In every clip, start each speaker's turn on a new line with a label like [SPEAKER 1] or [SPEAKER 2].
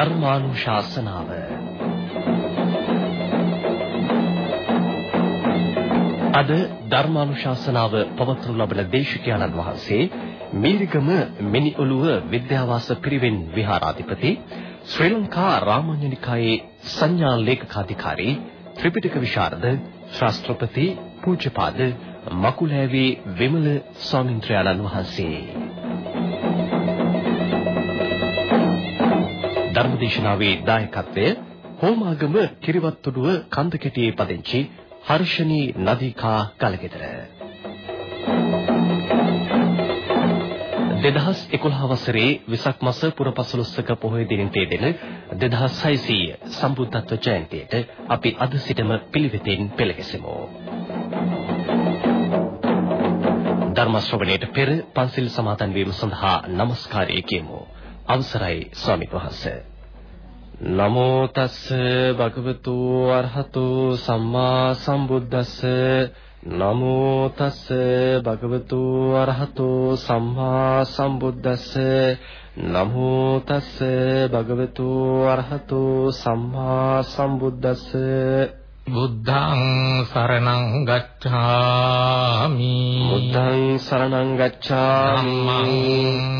[SPEAKER 1] ධර්මානුශාසනාව. අද ධර්මානුශාසනාව පවත්වනු ලබන දේශකයන්න් වහන්සේ මීරිගම මිනිඔළුව විද්‍යාවාස පිරිවෙන් විහාරාධිපති ශ්‍රී ලංකා රාමඤ්ඤනිකායේ සංඥා ලේකකාධිකාරී ත්‍රිපිටක විශාරද ශාස්ත්‍රපති පූජ්‍යපාද මකුලෑවේ විමල ස්වාමින්ත්‍රයාණන් වහන්සේ. ධර්මදේශනාවේ දායකත්වය හෝමාගම කිරිවත්තුඩුව කන්දකැටියේ පදිංචි හර්ෂණී නදීකා කලගෙදර 2011 වසරේ විසක් මාස පුරපසළොස්වක පොහොය දිනින් තේදෙන 2600 සම්බුද්ධත්ව ජයන්තියට අපි අද සිටම පිළිවෙතින් පෙළගැසෙමු. ධර්ම ශ්‍රවණයට පෙර පන්සිල් සමාදන් වීම සඳහා নমස්කාරය කියමු. අවසරයි ස්වාමීන් වහන්සේ. නමෝ තස්ස භගවතු අරහතු සම්මා සම්බුද්දස්ස. නමෝ තස්ස භගවතු අරහතු සම්මා සම්බුද්දස්ස. නමෝ තස්ස භගවතු අරහතු සම්මා සම්බුද්දස්ස.
[SPEAKER 2] බුද්ධං සරණං ගච්ඡාමි.
[SPEAKER 1] බුද්ධං සරණං ගච්ඡාමි.
[SPEAKER 2] ධම්මං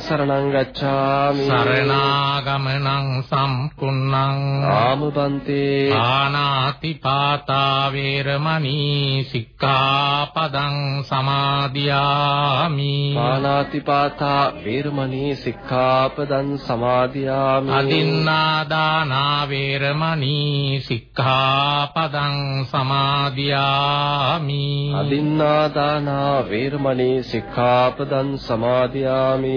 [SPEAKER 1] සරණං ගච්ඡාමි
[SPEAKER 2] සරණාගමනං සම්පුන්නං
[SPEAKER 1] ආමබන්තේ
[SPEAKER 2] ආනාති පාතා වේරමණී සික්ඛාපදං සමාදියාමි
[SPEAKER 1] පානාතිපාතා වේරමණී සික්ඛාපදං සමාදියාමි
[SPEAKER 2] අදින්නා දානා වේරමණී සික්ඛාපදං සමාදියාමි
[SPEAKER 1] අදින්නා දානා වේරමණී සික්ඛාපදං සමාදියාමි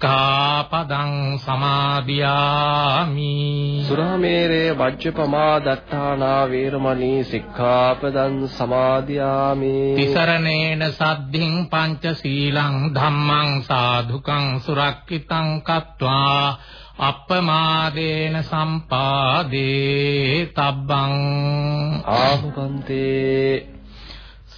[SPEAKER 2] සික්ඛාපදං සමාදියාමි।
[SPEAKER 1] සුරාමේරේ වජ්ජපමා දත්තානා වේරමණී සික්ඛාපදං සමාදියාමි।
[SPEAKER 2] තිසරණේන සද්ධින් පංචශීලං ධම්මං සාධුකං සුරක්කිතං කତ୍වා අප්පමාදේන සම්පාදේ තබ්බං।
[SPEAKER 1] ආහුකන්තේ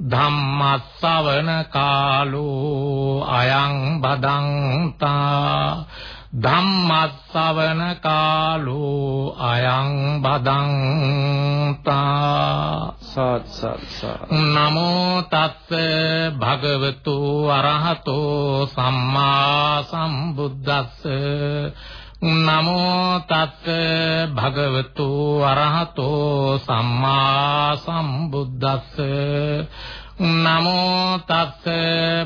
[SPEAKER 2] ධම්මස්සවන කාලෝ අයං බදන්තා ධම්මස්සවන කාලෝ අයං බදන්තා
[SPEAKER 1] සත් සත් සත්
[SPEAKER 2] නමෝ තස්ස භගවතු අරහතෝ සම්මා සම්බුද්දස්ස නමෝ තස්ස භගවතු අරහතෝ සම්මා සම්බුද්දස්ස. නමෝ තස්ස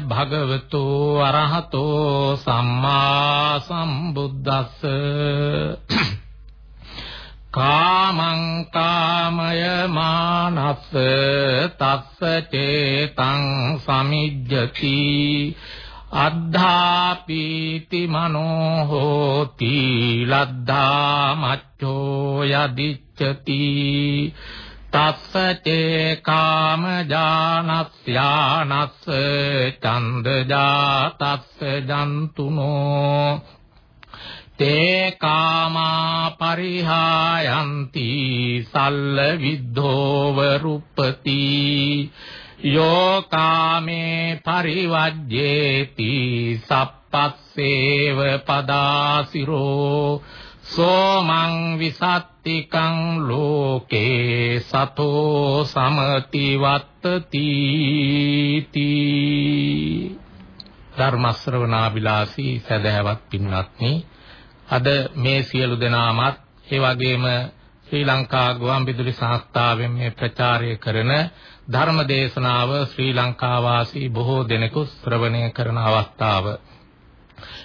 [SPEAKER 2] භගවතු අරහතෝ සම්මා සම්බුද්දස්ස. කාමං කාමය මානස්ස තස්ස චේතං සමිජ්ජති. අද්ධාපීති මනෝ හෝති ලද්ධා මච්ඡෝ යදිච්ඡති තස්ස චේ කාම ජානස්යානස්ස චන්ද ජාතස්ස ජන්තුනෝ තේ කාමා පරිහායන්ති සල්ල විද්ධෝව රුප්පති යෝ කාමේ පරිවජ්ජේති සප්පස්සේව පදාසිරෝ සෝමං විසත්තිකං ලෝකේ සතෝ සමති වත්තති ධර්ම ශ්‍රවණාබිලාසී සදහැවත් පින්වත්නි අද මේ සියලු දෙනාමත් ඒ වගේම ශ්‍රී ලංකා ගුවන්විදුලි සංස්ථාවෙන් මේ ප්‍රචාරය කරන ධර්ම දේශනාව ශ්‍රී ලංකා වාසී බොහෝ දෙනෙකු ශ්‍රවණය කරන අවස්ථාව.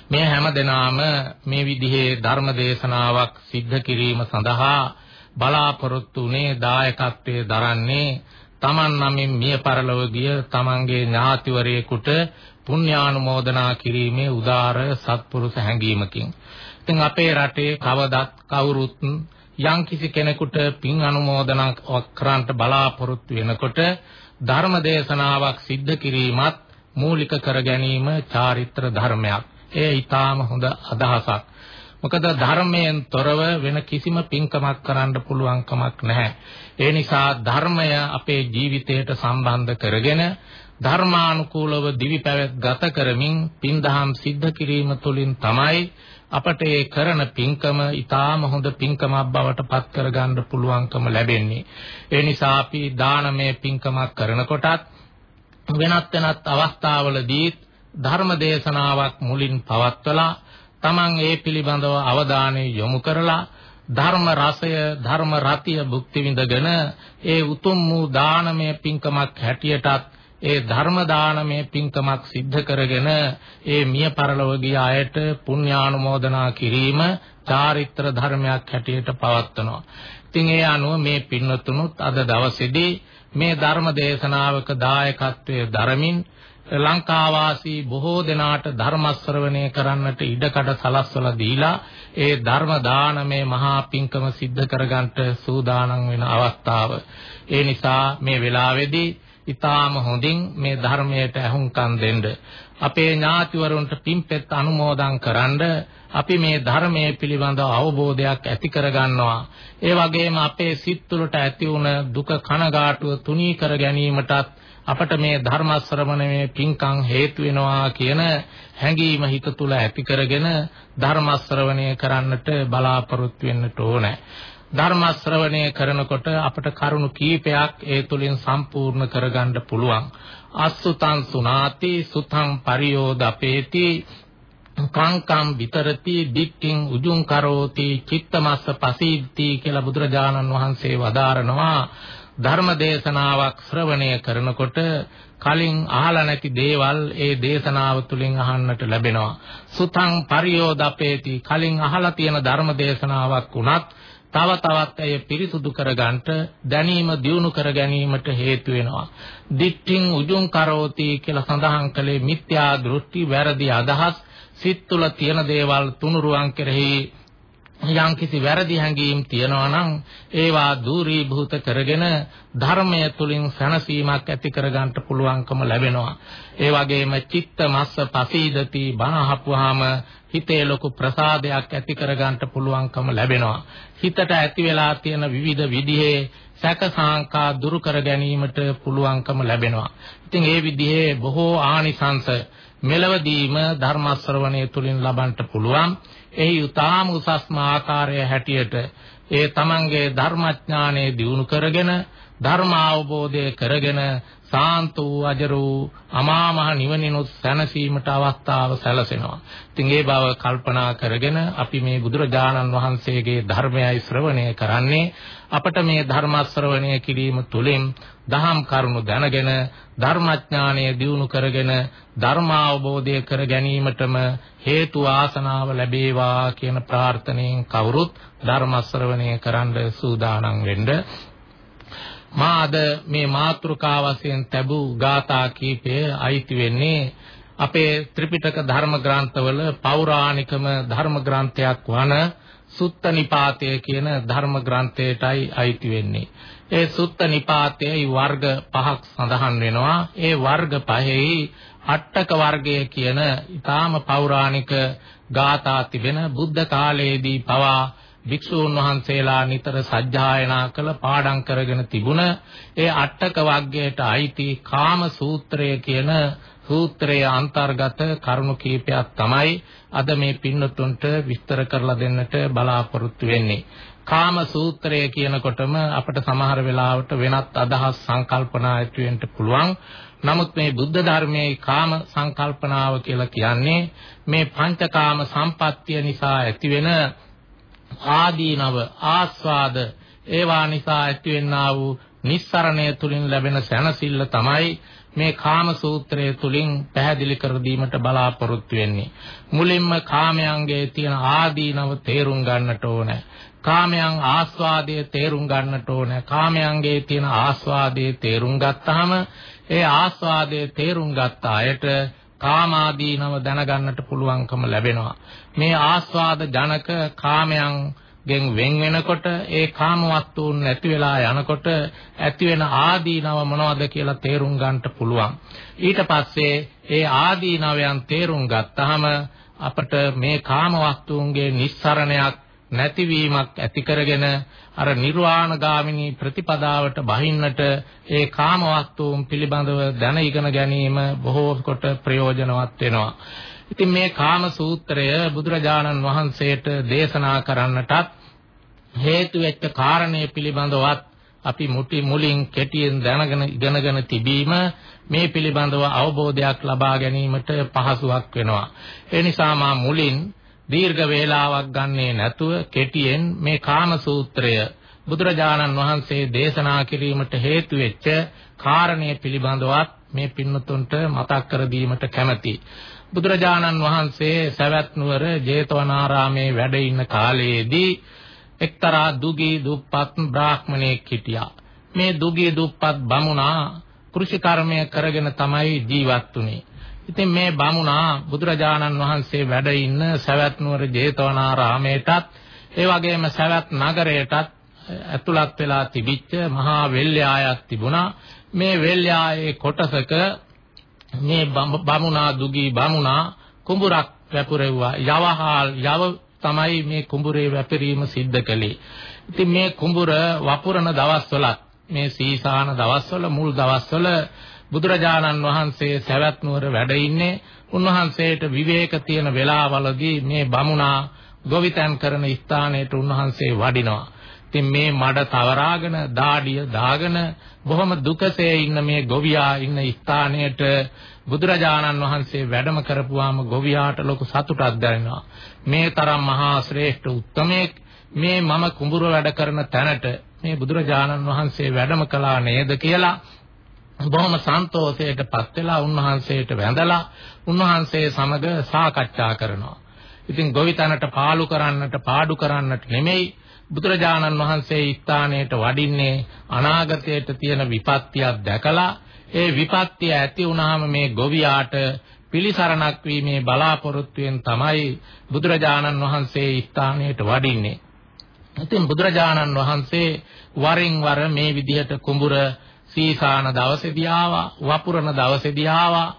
[SPEAKER 2] මේ හැම දිනාම මේ විදිහේ ධර්ම දේශනාවක් සිද්ධ කිරීම සඳහා බලාපොරොත්තු වුණේ දායකත්වයේ දරන්නේ තමන් නමින් මිය පරලොව ගිය තමන්ගේ ඥාතිවරයෙකුට පුණ්‍යානුමෝදනා කිරීමේ උදාර සත්පුරුෂ හැඟීමකින්. ඉතින් අපේ රටේ කවදත් කවුරුත් යම්කිසි කෙනෙකුට පින් අනුමෝදනාවක් කරන්නට බලාපොරොත්තු වෙනකොට ධර්ම දේශනාවක් සිද්ධ කිරීමත් මූලික කර ගැනීම චාරිත්‍ර ධර්මයක්. ඒ ඊටාම හොඳ අදහසක්. මොකද ධර්මයෙන් තොරව වෙන කිසිම පින්කමක් කරන්න පුළුවන් කමක් නැහැ. ඒ නිසා ධර්මය අපේ ජීවිතයට සම්බන්ධ කරගෙන ධර්මානුකූලව දිවි පැවැත් ගත කරමින් පින්දහම් සිද්ධ කිරීම තුළින් තමයි අපට ඒ කරන පින්කම ඊටාම හොඳ පින්කමක් බවට පත් කරගන්න පුළුවන්කම ලැබෙන්නේ. ඒ නිසා අපි දානමය පින්කමක් කරනකොටත් වෙනත් වෙනත් අවස්ථාවලදී ධර්ම දේශනාවක් මුලින් පවත්වලා Taman ඒ පිළිබඳව අවධානය යොමු කරලා ධර්ම රසය ධර්ම රතිය භුක්ති විඳගෙන ඒ උතුම් වූ දානමය පින්කමක් හැටියටත් ඒ ධර්ම දානමය පින්කමක් සිද්ධ කරගෙන ඒ මිය පරලොව ගිය අයට පුණ්‍යානුමෝදනා කිරීම චාරිත්‍ර ධර්මයක් හැටියට පවත්වනවා. ඉතින් ඒ අනුව මේ පින්වතුනුත් අද දවසේදී මේ ධර්ම දේශනාවක දායකත්වයේ දරමින් ලංකාවාසී බොහෝ දෙනාට ධර්ම ශ්‍රවණය කරන්නට ඉඩකඩ සලස්වලා දීලා ඒ ධර්ම දානමේ මහා පින්කම සිද්ධ කරගන්නට සූදානම් වෙන අවස්ථාව. ඒ නිසා මේ වෙලාවේදී ඊටාම හොඳින් මේ ධර්මයට ඇහුම්කන් දෙන්න. අපේ ඥාතිවරුන්ට පින්පෙත් අනුමෝදන් කරන්න අපි මේ ධර්මයේ පිළිබඳ අවබෝධයක් ඇති කරගන්නවා. ඒ වගේම අපේ සිත් තුළට ඇති වුණ දුක කනගාටුව තුනී කර ගැනීමටත් අපට මේ ධර්ම ශ්‍රවණයේ පින්කම් හේතු වෙනවා කියන හැඟීම හිත තුළ ඇති කරගෙන ධර්ම ශ්‍රවණය කරන්නට බලාපොරොත්තු වෙන්නට ඕනේ. ධර්ම ශ්‍රවණය කරනකොට අපට කරුණු කීපයක් ඒ තුලින් සම්පූර්ණ කරගන්න පුළුවන්. අසුතං සුනාති සුතං පරියෝදපේති කාංකම් විතරති දික්කින් උජුං කරෝති චිත්තමස්ස පසීද්ති කියලා බුදුරජාණන් වහන්සේ වදාරනවා. ධර්ම දේශනාවක් ශ්‍රවණය කරනකොට කලින් අහලා නැති දේවල් ඒ දේශනාව තුළින් අහන්නට ලැබෙනවා. සුතං පරියෝදපේති කලින් අහලා තියෙන ධර්ම දේශනාවක් වුණත් තව තවත් ඇය පිරිසුදු කරගන්නට දැනීම දියුණු කර ගැනීමට හේතු වෙනවා. දිට්ඨින් උජුං කරෝති කියලා සඳහන් කළේ මිත්‍යා දෘෂ්ටි වැරදි අදහස් සිත් තුළ තියෙන දේවල් තුනුරුවන් කෙරෙහි යම්කිසි වැරදි හැඟීම් තියනවා නම් ඒවා දූරීභූත කරගෙන ධර්මය තුලින් සැනසීමක් ඇති කරගන්න පුළුවන්කම ලැබෙනවා. ඒ වගේම චිත්ත මස්ස පසීදති බණ අහපුවාම හිතේ ලොකු ප්‍රසාදයක් ඇති කරගන්න පුළුවන්කම ලැබෙනවා. හිතට ඇති වෙලා තියෙන විවිධ විදිහේ සැක සංකා දුරු කර ගැනීමට පුළුවන්කම ලැබෙනවා. ඉතින් ඒ විදිහේ බොහෝ ආනිසංස මෙලවදීම ධර්ම ශ්‍රවණය තුලින් ලබන්න පුළුවන්. එහි උතාම උසස්ම ආකාරය හැටියට ඒ තමන්ගේ ධර්මඥානය දියුණු කරගෙන ධර්ම අවබෝධය කරගෙන සාන්ත වූ අජරූ අමා මහ නිවනිනුත් සැනසීමට අවස්ථාව සැලසෙනවා. ඉතින් ඒ බව කල්පනා කරගෙන අපි මේ බුදුරජාණන් වහන්සේගේ ධර්මයයි ශ්‍රවණය කරන්නේ අපට මේ ධර්ම ශ්‍රවණය කිරීම තුළින් දහම් කරුණු දැනගෙන ධර්මඥානය දියුණු කරගෙන ධර්ම අවබෝධය කර ගැනීමටම හේතු ආසනාව ලැබේවා කියන ප්‍රාර්ථනාවෙන් කවුරුත් ධර්ම ශ්‍රවණය කරන්න සූදානම් වෙන්න මා අද මේ මාතෘකා වශයෙන් තැබූ ගාථා කීපය අයිති වෙන්නේ අපේ ත්‍රිපිටක ධර්ම ග්‍රන්ථවල පෞරාණිකම ධර්ම ග්‍රන්ථයක් වන සුත්ත නිපාතය කියන ධර්ම ග්‍රන්ථයටයි අයිති වෙන්නේ. ඒ සුත්ත නිපාතයේ වර්ග පහක් සඳහන් වෙනවා. ඒ වර්ග පහෙහි අට්ටක වර්ගය කියන ඊටාම පෞරාණික ගාථා තිබෙන බුද්ධ කාලයේදී පවා භික්ෂූන් වහන්සේලා නිතර සජ්ජායනා කළ පාඩම් කරගෙන තිබුණ ඒ අට්ටක වර්ගයට අයිති කාම සූත්‍රය කියන සූත්‍රයේ අන්තර්ගත කරුණු කීපයක් තමයි අද මේ පින්නතුන්ට විස්තර කරලා දෙන්නට බලාපොරොත්තු වෙන්නේ. කාම සූත්‍රය කියනකොටම අපිට සමහර වෙලාවට වෙනත් අදහස් සංකල්පනා ඇති වෙන්න පුළුවන්. නමුත් මේ බුද්ධ ධර්මයේ කාම සංකල්පනාව කියලා කියන්නේ මේ පංචකාම සම්පත්තිය නිසා ඇතිවෙන ආදීනව ආස්වාද ඒවා නිසා ඇතිවෙනා වූ නිස්සරණය තුලින් ලැබෙන සැනසෙල්ල තමයි මේ කාම සූත්‍රය තුලින් පැහැදිලි කර දීමට බලාපොරොත්තු වෙන්නේ. මුලින්ම කාමයන්ගේ තියෙන ආදීනව තේරුම් ගන්නට ඕනේ. කාමයන් ආස්වාදයේ තේරුම් ගන්නට ඕනේ. කාමයන්ගේ තියෙන ආස්වාදයේ තේරුම් ගත්තාම ඒ ආස්වාදයේ තේරුම් ගත්ත අයට කාමාදීනව දැනගන්නට පුළුවන්කම ලැබෙනවා. මේ ආස්වාද ජනක කාමයන්ගෙන් වෙන් වෙනකොට ඒ කාම වස්තුන් නැති වෙලා යනකොට ඇති වෙන ආදීනව මොනවද කියලා තේරුම් ගන්නට පුළුවන්. ඊට පස්සේ ඒ ආදීනවයන් තේරුම් ගත්තාම අපට මේ කාම වස්තුන්ගේ නිස්සරණයක් නැතිවීමක් ඇති කරගෙන අර නිර්වාණගාමිනී ප්‍රතිපදාවට බහින්නට ඒ කාම වස්තුන් පිළිබඳව දැන ඉගෙන ගැනීම බොහෝ කොට ප්‍රයෝජනවත් වෙනවා. ඉතින් මේ කාම සූත්‍රය බුදුරජාණන් වහන්සේට දේශනා කරන්නටත් හේතු වෙච්ච කාරණේ පිළිබඳවත් අපි මුටි මුලින් කෙටියෙන් දැනගෙන ඉගෙනගෙන තිබීම මේ පිළිබඳව අවබෝධයක් ලබා ගැනීමට පහසුවක් වෙනවා. ඒ නිසා මා මුලින් දීර්ඝ වේලාවක් ගන්නේ නැතුව කෙටියෙන් මේ කාම සූත්‍රය බුදුරජාණන් වහන්සේ දේශනා කිරීමට හේතු වෙච්ච කාරණය පිළිබඳවත් මේ පින්නතුන්ට මතක් කර දීමට කැමැති. බුදුරජාණන් වහන්සේ සවැත් නුවර ජේතවනාරාමේ වැඩ ඉන්න කාලයේදී එක්තරා දුගී දුප්පත් බ්‍රාහ්මණයෙක් හිටියා. මේ දුගී දුප්පත් බමුණා කෘෂි කර්මය කරගෙන තමයි ජීවත් වුනේ. ඉතින් මේ බමුණා බුදුරජාණන් වහන්සේ වැඩ ඉන්න සවැත් නුවර ජේතවනාරාමයටත් ඒ වගේම සවැත් නගරයටත් ඇතුළත් වෙලා තිබිච්ච මහා වෙල්යායක් තිබුණා. මේ වෙල්යායේ කොටසක මේ බමුණා දුගී බමුණා කුඹුරක් වැපුරෙව්වා. යවහල් යව තමයි මේ කුඹුරේ වැපිරීම සිද්ධ කළේ. ඉතින් මේ කුඹුර වපුරන දවස්වලත් මේ සීසාන දවස්වල මුල් දවස්වල බුදුරජාණන් වහන්සේ සවැත් නුවර වැඩ ඉන්නේ උන්වහන්සේට විවේක තියෙන වෙලාවලදී මේ බමුණා ගොවිතැන් කරන ස්ථානයට උන්වහන්සේ වඩිනවා. ඉතින් මේ මඩ තවරාගෙන දාඩිය දාගෙන බොහොම දුකසේ ඉන්න මේ ගොවියා ඉන්න ස්ථානයට බුදුරජාණන් වහන්සේ වැඩම කරපුවාම ගොවියාට ලොකු සතුටක් දැනෙනවා. මේ තරම් මහා ශ්‍රේෂ්ඨ උත්තමයෙක් මේ මම කුඹුර වැඩ කරන තැනට මේ බුදුරජාණන් වහන්සේ වැඩම කළා නේද කියලා බොහොම සන්තෝෂයටපත් වෙලා උන්වහන්සේට වැඳලා උන්වහන්සේ සමග සාකච්ඡා කරනවා. ඉතින් ගොවිතැනට පාලු කරන්නට පාඩු කරන්නට නෙමෙයි බුදුරජාණන් වහන්සේ ස්ථානයට වඩින්නේ අනාගතයට තියෙන විපත්තියක් දැකලා ඒ විපත්තිය ඇති වුණාම මේ ගොවියාට පිළිසරණක් වීමේ බලාපොරොත්තුවෙන් තමයි බුදුරජාණන් වහන්සේ ස්ථානයට වඩින්නේ. ඉතින් බුදුරජාණන් වහන්සේ වරින් වර මේ විදිහට කුඹුර සීසාන දවසේදී ආවා වපුරන දවසේදී ආවා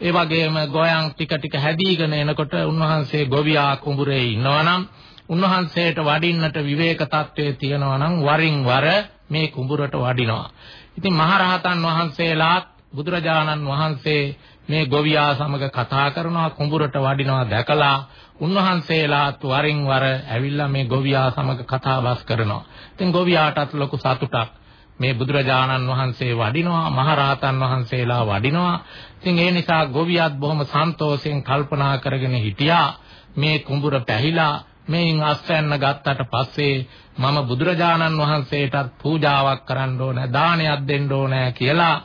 [SPEAKER 2] ඒ වගේම ගෝයන් ටික ටික හැදීගෙන එනකොට උන්වහන්සේ ගොවියා කුඹුරේ ඉන්නවනම් උන්වහන්සේට වඩින්නට විවේක තත්වයේ තියෙනවා නම් වරින් වර මේ කුඹුරට වඩිනවා. ඉතින් මහරහතන් වහන්සේලාත් බුදුරජාණන් වහන්සේ මේ ගොවියා සමග කතා කරනවා කුඹුරට වඩිනවා දැකලා උන්වහන්සේලාත් වරින් වර ඇවිල්ලා මේ ගොවියා සමග කතා බස් කරනවා. ඉතින් ගොවියාටත් ලොකු සතුටක්. මේ බුදුරජාණන් වහන්සේ වඩිනවා මහරහතන් වහන්සේලා වඩිනවා ඉතින් ඒ නිසා ගොවියත් බොහොම සන්තෝෂයෙන් කල්පනා කරගෙන හිටියා මේ කුඹුර පැහිලා මේන් අස්වැන්න ගත්තට පස්සේ මම බුදුරජාණන් වහන්සේටත් පූජාවක් කරන්න ඕනේ දානයක් දෙන්න ඕනේ කියලා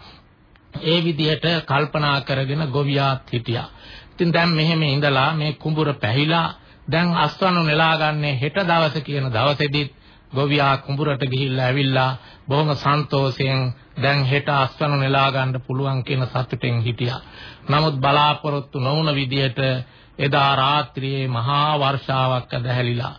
[SPEAKER 2] ඒ විදිහට කල්පනා කරගෙන ගොවියාත් හිටියා. ඉතින් දැන් මෙහෙම ඉඳලා මේ කුඹුර පැහිලා දැන් අස්වැන්නු නෙලාගන්නේ හෙට දවස කියන දවසේදීත් ගොවියා කුඹුරට ගිහිල්ලා ඇවිල්ලා බොහොම සන්තෝෂයෙන් දැන් හෙට අස්වැන්නු නෙලා ගන්න පුළුවන් කියන සතුටෙන් හිටියා. නමුත් බලාපොරොත්තු නොවුන විදිහට එදා රාත්‍රියේ මහා වර්ෂාවක් ඇදහැලිලා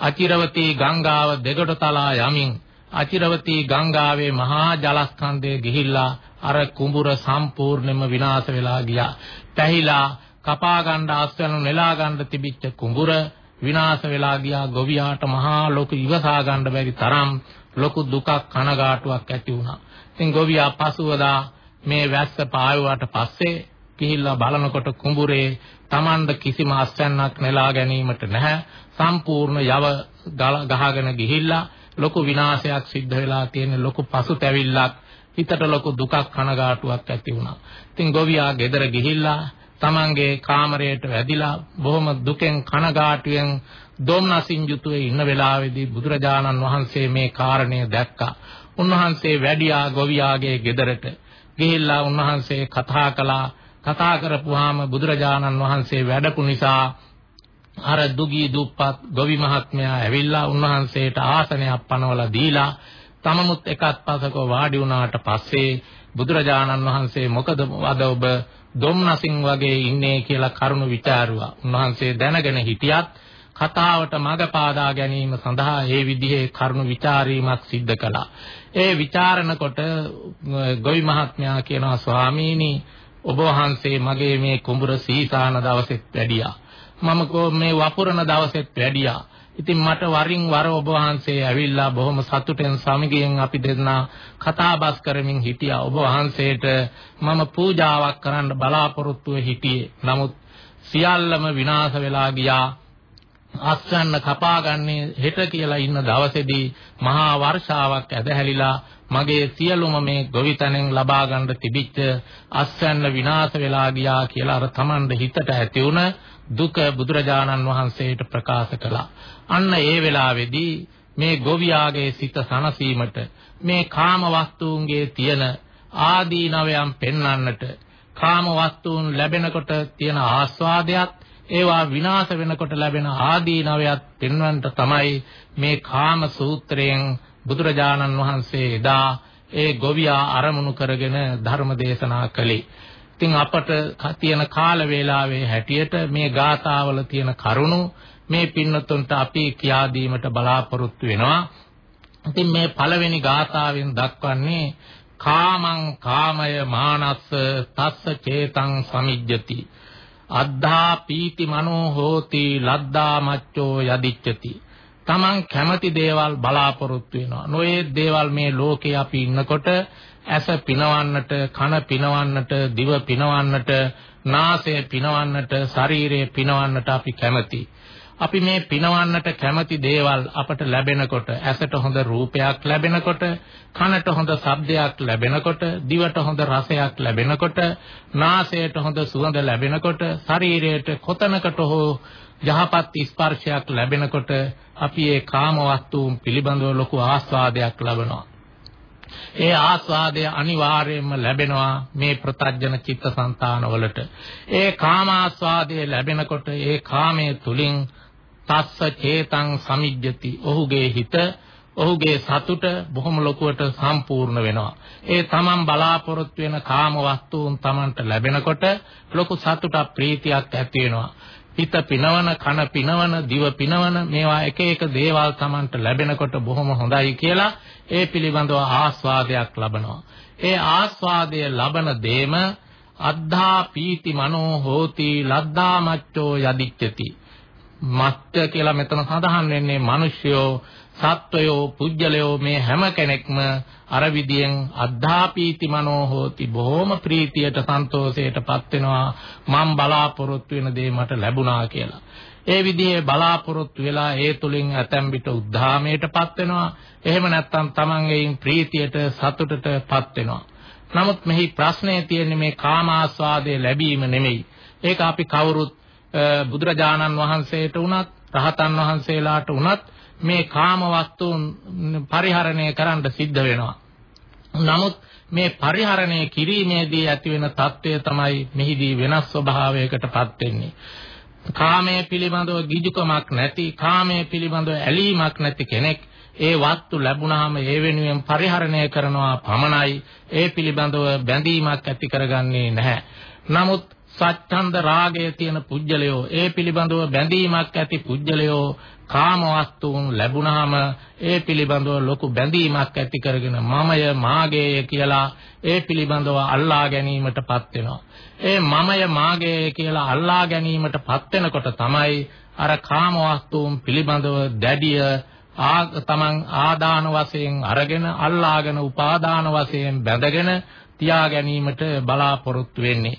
[SPEAKER 2] අචිරවතී ගංගාව දෙගොඩ තලා යමින් අචිරවතී ගංගාවේ මහා ජලස්කන්ධය ගිහිල්ලා අර කුඹුර සම්පූර්ණයෙන්ම විනාශ වෙලා ගියා. පැහිලා කපා ගන්න අස්වැනු නෙලා ගන්න තිබිච්ච කුඹුර විනාශ වෙලා ගියා. ගොවියාට මහා ලොකු ඉවසා ගන්න බැරි තරම් ලොකු දුකක් කනගාටුවක් ඇති වුණා. ඉතින් ගොවියා පසුවදා මේ වැස්ස පායුවාට පස්සේ ගිහිල්ලා බලනකොට කුඹුරේ Tamanda කිසිම අස්වැන්නක් නෙලා ගැනීමට නැහැ. සම්පූර්ණ යව ගහගෙන ගිහිල්ලා ලොකු විනාශයක් සිද්ධ වෙලා තියෙන ලොකු පසුතැවිල්ලක් හිතට ලොකු දුකක් කනගාටුවක් ඇති වුණා. ඉතින් ගොවියා ගෙදර ගිහිල්ලා තමන්ගේ කාමරයට වැදිලා බොහොම දුකෙන් කනගාටුවෙන් දොම්නසින් යුතුව ඉන්න වෙලාවේදී බුදුරජාණන් වහන්සේ මේ කාරණය දැක්කා. උන්වහන්සේ වැඩියා ගොවියාගේ ගෙදරට ගිහිල්ලා උන්වහන්සේ කතා කළා කතා කරපුවාම බුදුරජාණන් වහන්සේ වැඩපු නිසා අර දුගී දුප්පත් ගොවි මහත්මයා ඇවිල්ලා උන්වහන්සේට ආසනයක් පනවලා දීලා තමමුත් එකත් පසක වාඩි වුණාට පස්සේ බුදුරජාණන් වහන්සේ මොකද වද ඔබ දොම්නසින් වගේ ඉන්නේ කියලා කරුණු විචාරුවා. උන්වහන්සේ දැනගෙන හිටියත් කතාවට මඟ පාදා ගැනීම සඳහා ඒ විදිහේ කරුණු විචාරීමක් සිද්ධ කළා. ඒ විචාරණකොට ගොවි මහත්මයා කියනවා ස්වාමීනි ඔබ වහන්සේ මගේ මේ කුඹුර සීසාන දවසෙත් වැඩියා. මම මේ වපුරන දවසෙත් වැඩියා. ඉතින් මට වරින් වර ඔබ වහන්සේ ඇවිල්ලා බොහොම සතුටෙන් සමගියෙන් අපි දෙන්නා කතාබස් කරමින් හිටියා. ඔබ වහන්සේට මම පූජාවක් කරන්න බලාපොරොත්තු හිටියේ. නමුත් සියල්ලම විනාශ වෙලා ගියා. අස්වැන්න කපාගන්නේ හෙට කියලා ඉන්න දවසේදී මහා වර්ෂාවක් ඇදහැලිලා මගේ සියලුම මේ ගොවිතැනෙන් ලබා ගන්න තිබිච්ච අස්වැන්න විනාශ වෙලා ගියා කියලා අර Tamande හිතට ඇති වුණ දුක බුදුරජාණන් වහන්සේට ප්‍රකාශ කළා. අන්න ඒ වෙලාවේදී මේ ගොවියාගේ සිත සනසීමට මේ කාම වස්තුන්ගේ තියෙන ආදීනවයන් පෙන්වන්නට කාම වස්තුන් ලැබෙනකොට තියෙන ආස්වාදයක් ඒවා විනාශ වෙනකොට ලැබෙන ආදීනවයත් පෙන්වන්නට තමයි මේ කාම සූත්‍රයෙන් බුදුරජාණන් වහන්සේ එදා ඒ ගොවියා අරමුණු කරගෙන ධර්ම දේශනා කළේ. ඉතින් අපට තියෙන කාල වේලාවේ හැටියට මේ ගාථාවල තියෙන කරුණු මේ පින්නතුන්ට අපි කියා දීමට බලාපොරොත්තු වෙනවා. ඉතින් මේ පළවෙනි ගාථාවෙන් දක්වන්නේ කාමං කාමය මානස්ස තස්ස චේතං සමිජ්ජති අද්ධා පීති මනෝ හෝති ලද්දා මච්චෝ යදිච්චති තමන් කැමති දේවල් බලාපොරොත්තු වෙනවා. නොයේ දේවල් මේ ලෝකේ අපි ඉන්නකොට ඇස පිනවන්නට, කන පිනවන්නට, දිව පිනවන්නට, නාසය පිනවන්නට, ශරීරය පිනවන්නට අපි කැමති. අපි මේ පිනවන්නට කැමති දේවල් අපට ලැබෙනකොට ඇසට හොඳ රූපයක් ලැබෙනකොට කනට හොඳ ශබ්දයක් ලැබෙනකොට දිවට හොඳ රසයක් ලැබෙනකොට නාසයට හොඳ සුවඳ ලැබෙනකොට ශරීරයට කොතනකට හෝ යහපත් ස්පර්ශයක් ලැබෙනකොට අපි ඒ කාම වස්තුන් පිළිබඳව ලොකු ආස්වාදයක් ලබනවා. ඒ ආස්වාදය අනිවාර්යයෙන්ම ලැබෙනවා මේ ප්‍රතඥ චිත්තසංතාන වලට. ඒ කාම ආස්වාදය ලැබෙනකොට ඒ කාමයේ තුලින් තස්ස චේතං සමිජ්ජති. ඔහුගේ හිත ඔහුගේ සතුට බොහොම ලොකුවට සම්පූර්ණ වෙනවා. ඒ තමන් බලාපොරොත්තු වෙන කාම වස්තුන් තමන්ට ලැබෙනකොට ලොකු සතුටක් ප්‍රීතියක් ඇති වෙනවා. හිත පිනවන කන පිනවන දිව පිනවන මේවා එක එක දේවල් Tamanට ලැබෙනකොට බොහොම හොඳයි කියලා ඒ පිළිබඳව ආස්වාදයක් ලබනවා ඒ ආස්වාදය ලබන දේම අද්ධා පීති මනෝ හෝති ලද්දා මච්චෝ යදිච්චති මත්ය කියලා මෙතන සඳහන් වෙන්නේ මිනිස්යෝ සත්වයෝ පුජ්‍යලයෝ මේ හැම කෙනෙක්ම අර විදියෙන් අද්ධාපීති මනෝ හෝති බොහොම ප්‍රීතියට සන්තෝෂයටපත් වෙනවා මම බලාපොරොත්තු වෙන දේ මට ලැබුණා කියලා. ඒ විදිහේ බලාපොරොත්තු වෙලා ඒ තුලින් ඇතැම් විට උද්ධාමයටපත් වෙනවා. එහෙම නැත්නම් තමන්ගේයින් ප්‍රීතියට සතුටටපත් වෙනවා. නමුත් මෙහි ප්‍රශ්නය තියෙන්නේ මේ කාමාස්වාදයේ ලැබීම නෙමෙයි. ඒක අපි කවුරුත් බුදුරජාණන් වහන්සේට උනත් රහතන් වහන්සේලාට උනත් මේ කාම වස්තුන් පරිහරණය කරන්න සිද්ධ වෙනවා. නමුත් මේ පරිහරණය කිරීමේදී ඇතිවෙන తත්වය තමයි මෙහිදී වෙනස් ස්වභාවයකටපත් වෙන්නේ. කාමයේ පිළිබඳව ගිජුකමක් නැති, කාමයේ පිළිබඳව ඇලීමක් නැති කෙනෙක් ඒ වස්තු ලැබුණාම ඒ වෙනුවෙන් පරිහරණය කරනවා පමණයි ඒ පිළිබඳව බැඳීමක් ඇති කරගන්නේ නැහැ. නමුත් සච්ඡන්ද රාගය තියෙන පුජ්‍යලයෝ ඒ පිළිබඳව බැඳීමක් ඇති පුජ්‍යලයෝ කාම වස්තුන් ලැබුණාම ඒ පිළිබඳව ලොකු බැඳීමක් ඇති කරගෙන මමය මාගේය කියලා ඒ පිළිබඳව අල්ලා ගැනීමටපත් වෙනවා. ඒ මමය මාගේය කියලා අල්ලා ගැනීමටපත් වෙනකොට තමයි අර කාම වස්තුන් පිළිබඳව දැඩිය තමන් ආදාන වශයෙන් අරගෙන අල්ලාගෙන උපාදාන වශයෙන් බැඳගෙන තියා ගැනීමට බලාපොරොත්තු වෙන්නේ.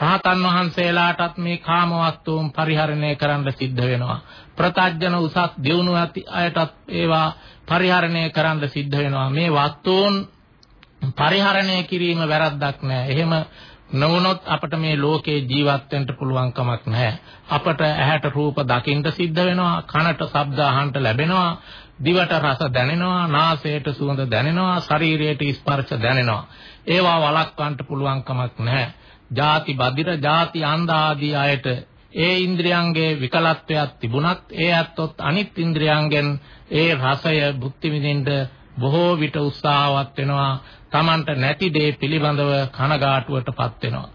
[SPEAKER 2] රහතන් වහන්සේලාටත් මේ කාම වස්තුන් පරිහරණය කරන්න සිද්ධ වෙනවා. ප්‍රතඥ උසස් දියුණු ඇති අයටත් ඒවා පරිහරණය කරන්න සිද්ධ වෙනවා. මේ වස්තුන් පරිහරණය කිරීම වැරද්දක් නෑ. එහෙම නොවුනොත් අපට මේ ලෝකේ ජීවත් වෙන්න පුළුවන් කමක් නැහැ. අපට ඇහැට රූප දකින්න සිද්ධ වෙනවා, කනට ශබ්ද අහන්න ලැබෙනවා, දිවට රස දැනෙනවා, නාසයට සුවඳ දැනෙනවා, ශරීරයට ස්පර්ශ දැනෙනවා. ඒවා වළක්වන්න පුළුවන් කමක් නැහැ. ಜಾති බදිර ಜಾති අන්ධ ආදී අයට ඒ ඉන්ද්‍රියන්ගේ විකලත්වයක් තිබුණත් ඒ ඇත්තොත් අනිත් ඉන්ද්‍රියන්ගෙන් ඒ රසය භුක්ති විඳින්න බොහෝ විට උත්සාහවත් වෙනවා Tamanට නැති දේ පිළිබඳව කනගාටුවටපත් වෙනවා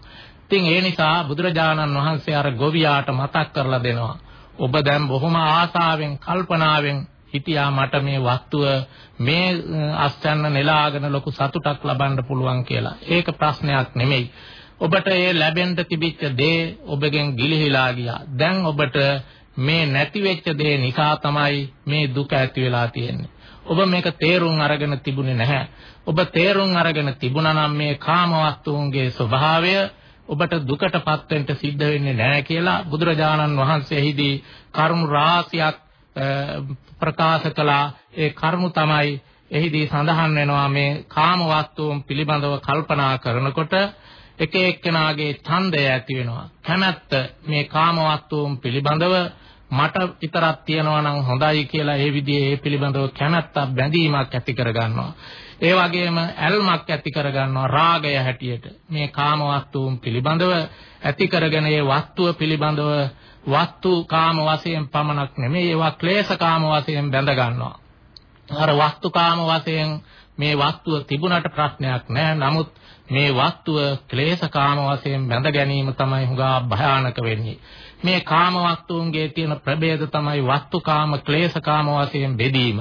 [SPEAKER 2] ඉතින් ඒ නිසා බුදුරජාණන් වහන්සේ අර ගොවියාට මතක් කරලා දෙනවා ඔබ දැන් බොහොම ආසාවෙන් කල්පනාවෙන් හිටියා මට මේ වස්තුව මේ අස්චන්න නෙලාගෙන ලොකු සතුටක් ලබන්න පුළුවන් කියලා. ඒක ප්‍රශ්නයක් නෙමෙයි. ඔබට ඒ ලැබෙන්න තිබිච්ච දේ ඔබගෙන් ගිලිහිලා ගියා. දැන් ඔබට මේ නැති වෙච්ච දේ නිසා තමයි මේ දුක ඇති වෙලා තියෙන්නේ. ඔබ මේක තේරුම් අරගෙන තිබුණේ නැහැ. ඔබ තේරුම් අරගෙන තිබුණා නම් මේ කාම වස්තුන්ගේ ස්වභාවය ඔබට දුකටපත් වෙන්න සිද්ධ වෙන්නේ නැහැ කියලා බුදුරජාණන් වහන්සේෙහිදී කරුණු රාශියක් ප්‍රකාශ කළා. ඒ කරුණු තමයි එහිදී සඳහන් වෙනවා මේ කාම වස්තුන් පිළිබඳව කල්පනා කරනකොට එක එක්කෙනාගේ ඡන්දය ඇති වෙනවා. කැමැත්ත මේ කාමවත්තුන් පිළිබඳව මට විතරක් තියනවා නම් හොඳයි කියලා ඒ විදිහේ ඒ පිළිබඳව කැමැත්තක් බැඳීමක් ඇති කරගන්නවා. ඒ වගේම ඇල්මක් ඇති කරගන්නවා රාගය හැටියට. මේ කාමවත්තුන් පිළිබඳව ඇති කරගෙන ඒ වස්තුව පිළිබඳව වස්තු කාම වශයෙන් පමණක් නෙමෙයි ඒවා ක්ලේශ කාම වශයෙන් බැඳ ගන්නවා. අර වස්තු කාම වශයෙන් මේ වස්තුව තිබුණට ප්‍රශ්නයක් නැහැ. නමුත් මේ වස්තුව ක්ලේශකාම වශයෙන් බැඳ ගැනීම තමයි හුඟා භයානක වෙන්නේ. මේ කාම වස්තුන්ගේ තියෙන ප්‍රභේද තමයි වස්තුකාම ක්ලේශකාම වශයෙන් බෙදීම.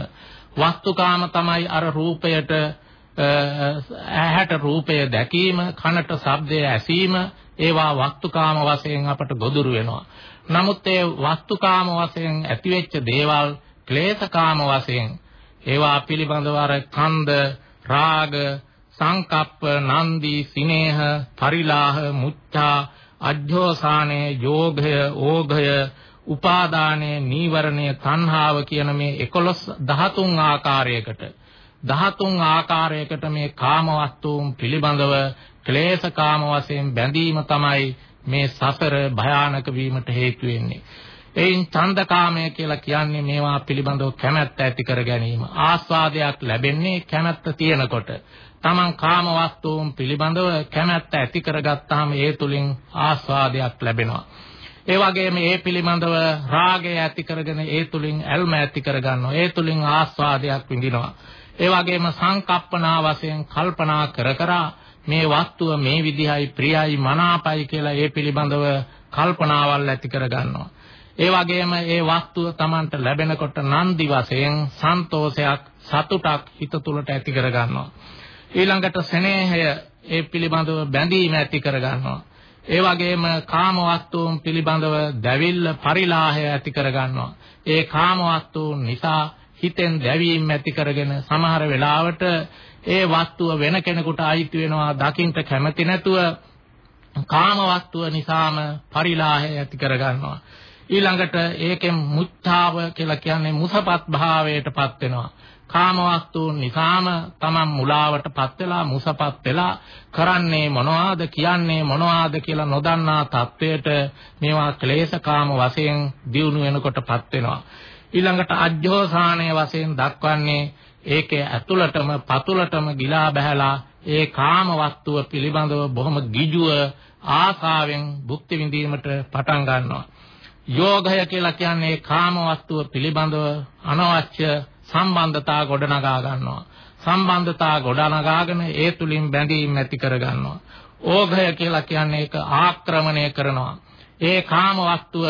[SPEAKER 2] වස්තුකාම තමයි අර රූපයට ඇහැට රූපය දැකීම, කනට ශබ්දය ඇසීම, ඒවා වස්තුකාම වශයෙන් අපට ගොදුරු වෙනවා. නමුත් ඒ වස්තුකාම වශයෙන් ඇතිවෙච්ච දේවල් ක්ලේශකාම වශයෙන් ඒවා පිළිබඳව අර කන්ද, රාග, සංකප්ප නන්දි සිනේහ පරිලාහ මුච්ඡා අජ්ජෝසානේ යෝගය ඕඝය උපාදානය නීවරණය තණ්හාව කියන මේ 11 13 ආකාරයකට 13 ආකාරයකට මේ කාම වස්තුන් පිළිබඳව ක්ලේශ කාම වශයෙන් බැඳීම තමයි මේ සසර භයානක වීමට හේතු වෙන්නේ. එයින් ඡන්දකාමය කියලා කියන්නේ මේවා පිළිබඳව කැමැත්ත ඇති කර ගැනීම. ආස්වාදයක් ලැබෙන්නේ කැමැත්ත තියෙනකොට. Taman කාම වස්තුන් පිළිබඳව කැමැත්ත ඇති කරගත්තාම ඒ තුලින් ආස්වාදයක් ලැබෙනවා. ඒ වගේම ඒ පිළිබඳව රාගය ඇති කරගෙන ඒ තුලින් ඇල්ම ඇති කරගන්නවා. ඒ තුලින් ආස්වාදයක් විඳිනවා. ඒ වගේම සංකප්පනා වශයෙන් කල්පනා කර කර මේ වස්තුව මේ විදිහයි ප්‍රියයි මනාපයි කියලා ඒ පිළිබඳව කල්පනාවල් ඇති කරගන්නවා. ඒ වගේම ඒ වස්තුව Tamanට ලැබෙනකොට නන්දි වශයෙන් සන්තෝෂයක් සතුටක් හිත තුළට ඇති කරගන්නවා. ඊළඟට ස්නේහය ඒ පිළිබඳව බැඳීම ඇති කරගන්නවා. ඒ වගේම කාම වස්තුන් පිළිබඳව දැවිල්ල පරිලාහය ඇති කරගන්නවා. ඒ කාම වස්තුන් නිසා හිතෙන් දැවීම ඇති කරගෙන සමහර වෙලාවට ඒ වස්තුව වෙන කෙනෙකුට අයිති වෙනවා දකින්න කැමති නැතුව කාම වස්තුව නිසාම පරිලාහය ඇති කරගන්නවා. ඊළඟට ඒකෙන් මුච්ඡාව කියලා කියන්නේ මුසපත් භාවයටපත් වෙනවා. කාම වස්තුන් නිසාම තමන් මුලාවටපත් වෙලා මුසපත් වෙලා කරන්නේ මොනවාද කියන්නේ මොනවාද කියලා නොදන්නා තත්වයට මේවා ක්ලේශකාම වශයෙන් දියුණු වෙනකොටපත් වෙනවා. ඊළඟට අජ්ජෝසානයේ වශයෙන් දක්වන්නේ ඒකේ ඇතුළටම පතුලටම ගිලා බහැලා ඒ කාම වස්තුව පිළිබඳව බොහොම ගිජුව ආසාවෙන් භුක්ති විඳීමට පටන් ගන්නවා. යෝගය කියලා කියන්නේ කාම වස්තුව පිළිබඳව අනවශ්‍ය සම්බන්ධතා ගොඩනගා ගන්නවා. සම්බන්ධතා ගොඩනගාගෙන ඒ තුලින් බැඳීම් ඇති කර ගන්නවා. ඕඝය කියලා කියන්නේ ඒක ආක්‍රමණය කරනවා. ඒ කාම වස්තුව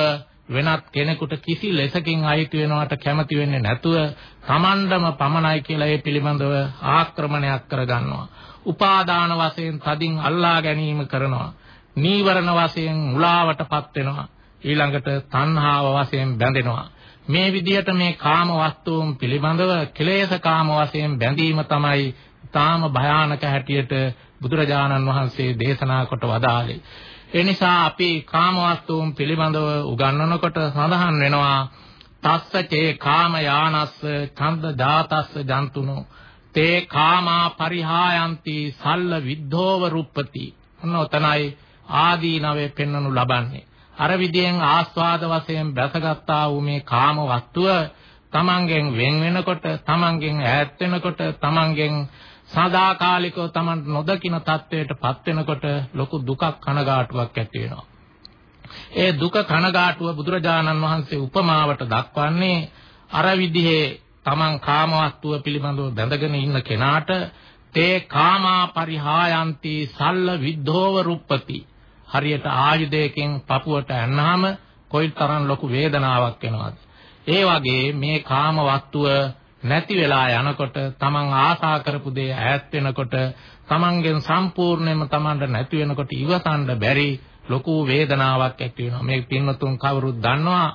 [SPEAKER 2] වෙනත් කෙනෙකුට කිසි ලෙසකින් අයිති වෙනවට කැමති වෙන්නේ නැතුව තමන්ඩම පමණයි කියලා ඒ පිළිබඳව ආක්‍රමණයක් කරගන්නවා. උපාදාන වශයෙන් තදින් අල්ලා ගැනීම කරනවා. නීවරණ වශයෙන් මුලාවටපත් වෙනවා. ඊළඟට තණ්හාව වශයෙන් බැඳෙනවා. මේ විදිහට මේ කාම වස්තුන් පිළිබඳව කෙලෙස් කාම වශයෙන් බැඳීම තමයි තාම භයානක හැටියට බුදුරජාණන් වහන්සේ දේශනා කොට වදාළේ. ඒ නිසා අපි කාම වස්තුන් පිළිබඳව උගන්වනකොට සඳහන් වෙනවා තස්ස චේ කාම යානස්ස ඡන්ද දාතස්ස ජන්තුනෝ තේ කාමා පරිහායන්ති සල්ල විද්ධෝව රුප්පති. ඔන්න ඔතනයි ආදීනවේ පෙන්වනු ලබන්නේ. අර විදියෙන් ආස්වාද වශයෙන් බැසගත්තා වූ මේ කාම වස්තුව තමන්ගෙන් වෙන් වෙනකොට තමන්ගෙන් ඈත් වෙනකොට තමන්ගෙන් සදාකාලිකව තමන් නොදකින තත්වයටපත් වෙනකොට ලොකු දුකක් කනගාටුවක් ඇති වෙනවා. ඒ දුක කනගාටුව බුදුරජාණන් වහන්සේ උපමාවට දක්වන්නේ අර විදිහේ තමන් කාම වස්තුව පිළිබඳව බැඳගෙන ඉන්න කෙනාට තේ කාමා පරිහායන්ති සල්ල විද්ධෝව රුප්පති හරියට ආයුධයකින් පපුවට ඇන්නාම කොයිතරම් ලොකු වේදනාවක් එනවද? ඒ වගේ මේ කාම වස්තුව නැති වෙලා යනකොට තමන් ආසා කරපු දේ ඈත් වෙනකොට තමන්ගෙන් සම්පූර්ණයෙන්ම තමන්ට නැති වෙනකොට ඉවසන්න බැරි ලොකු වේදනාවක් ඇති වෙනවා. මේ පින්වතුන් කවුරුත් දන්නවා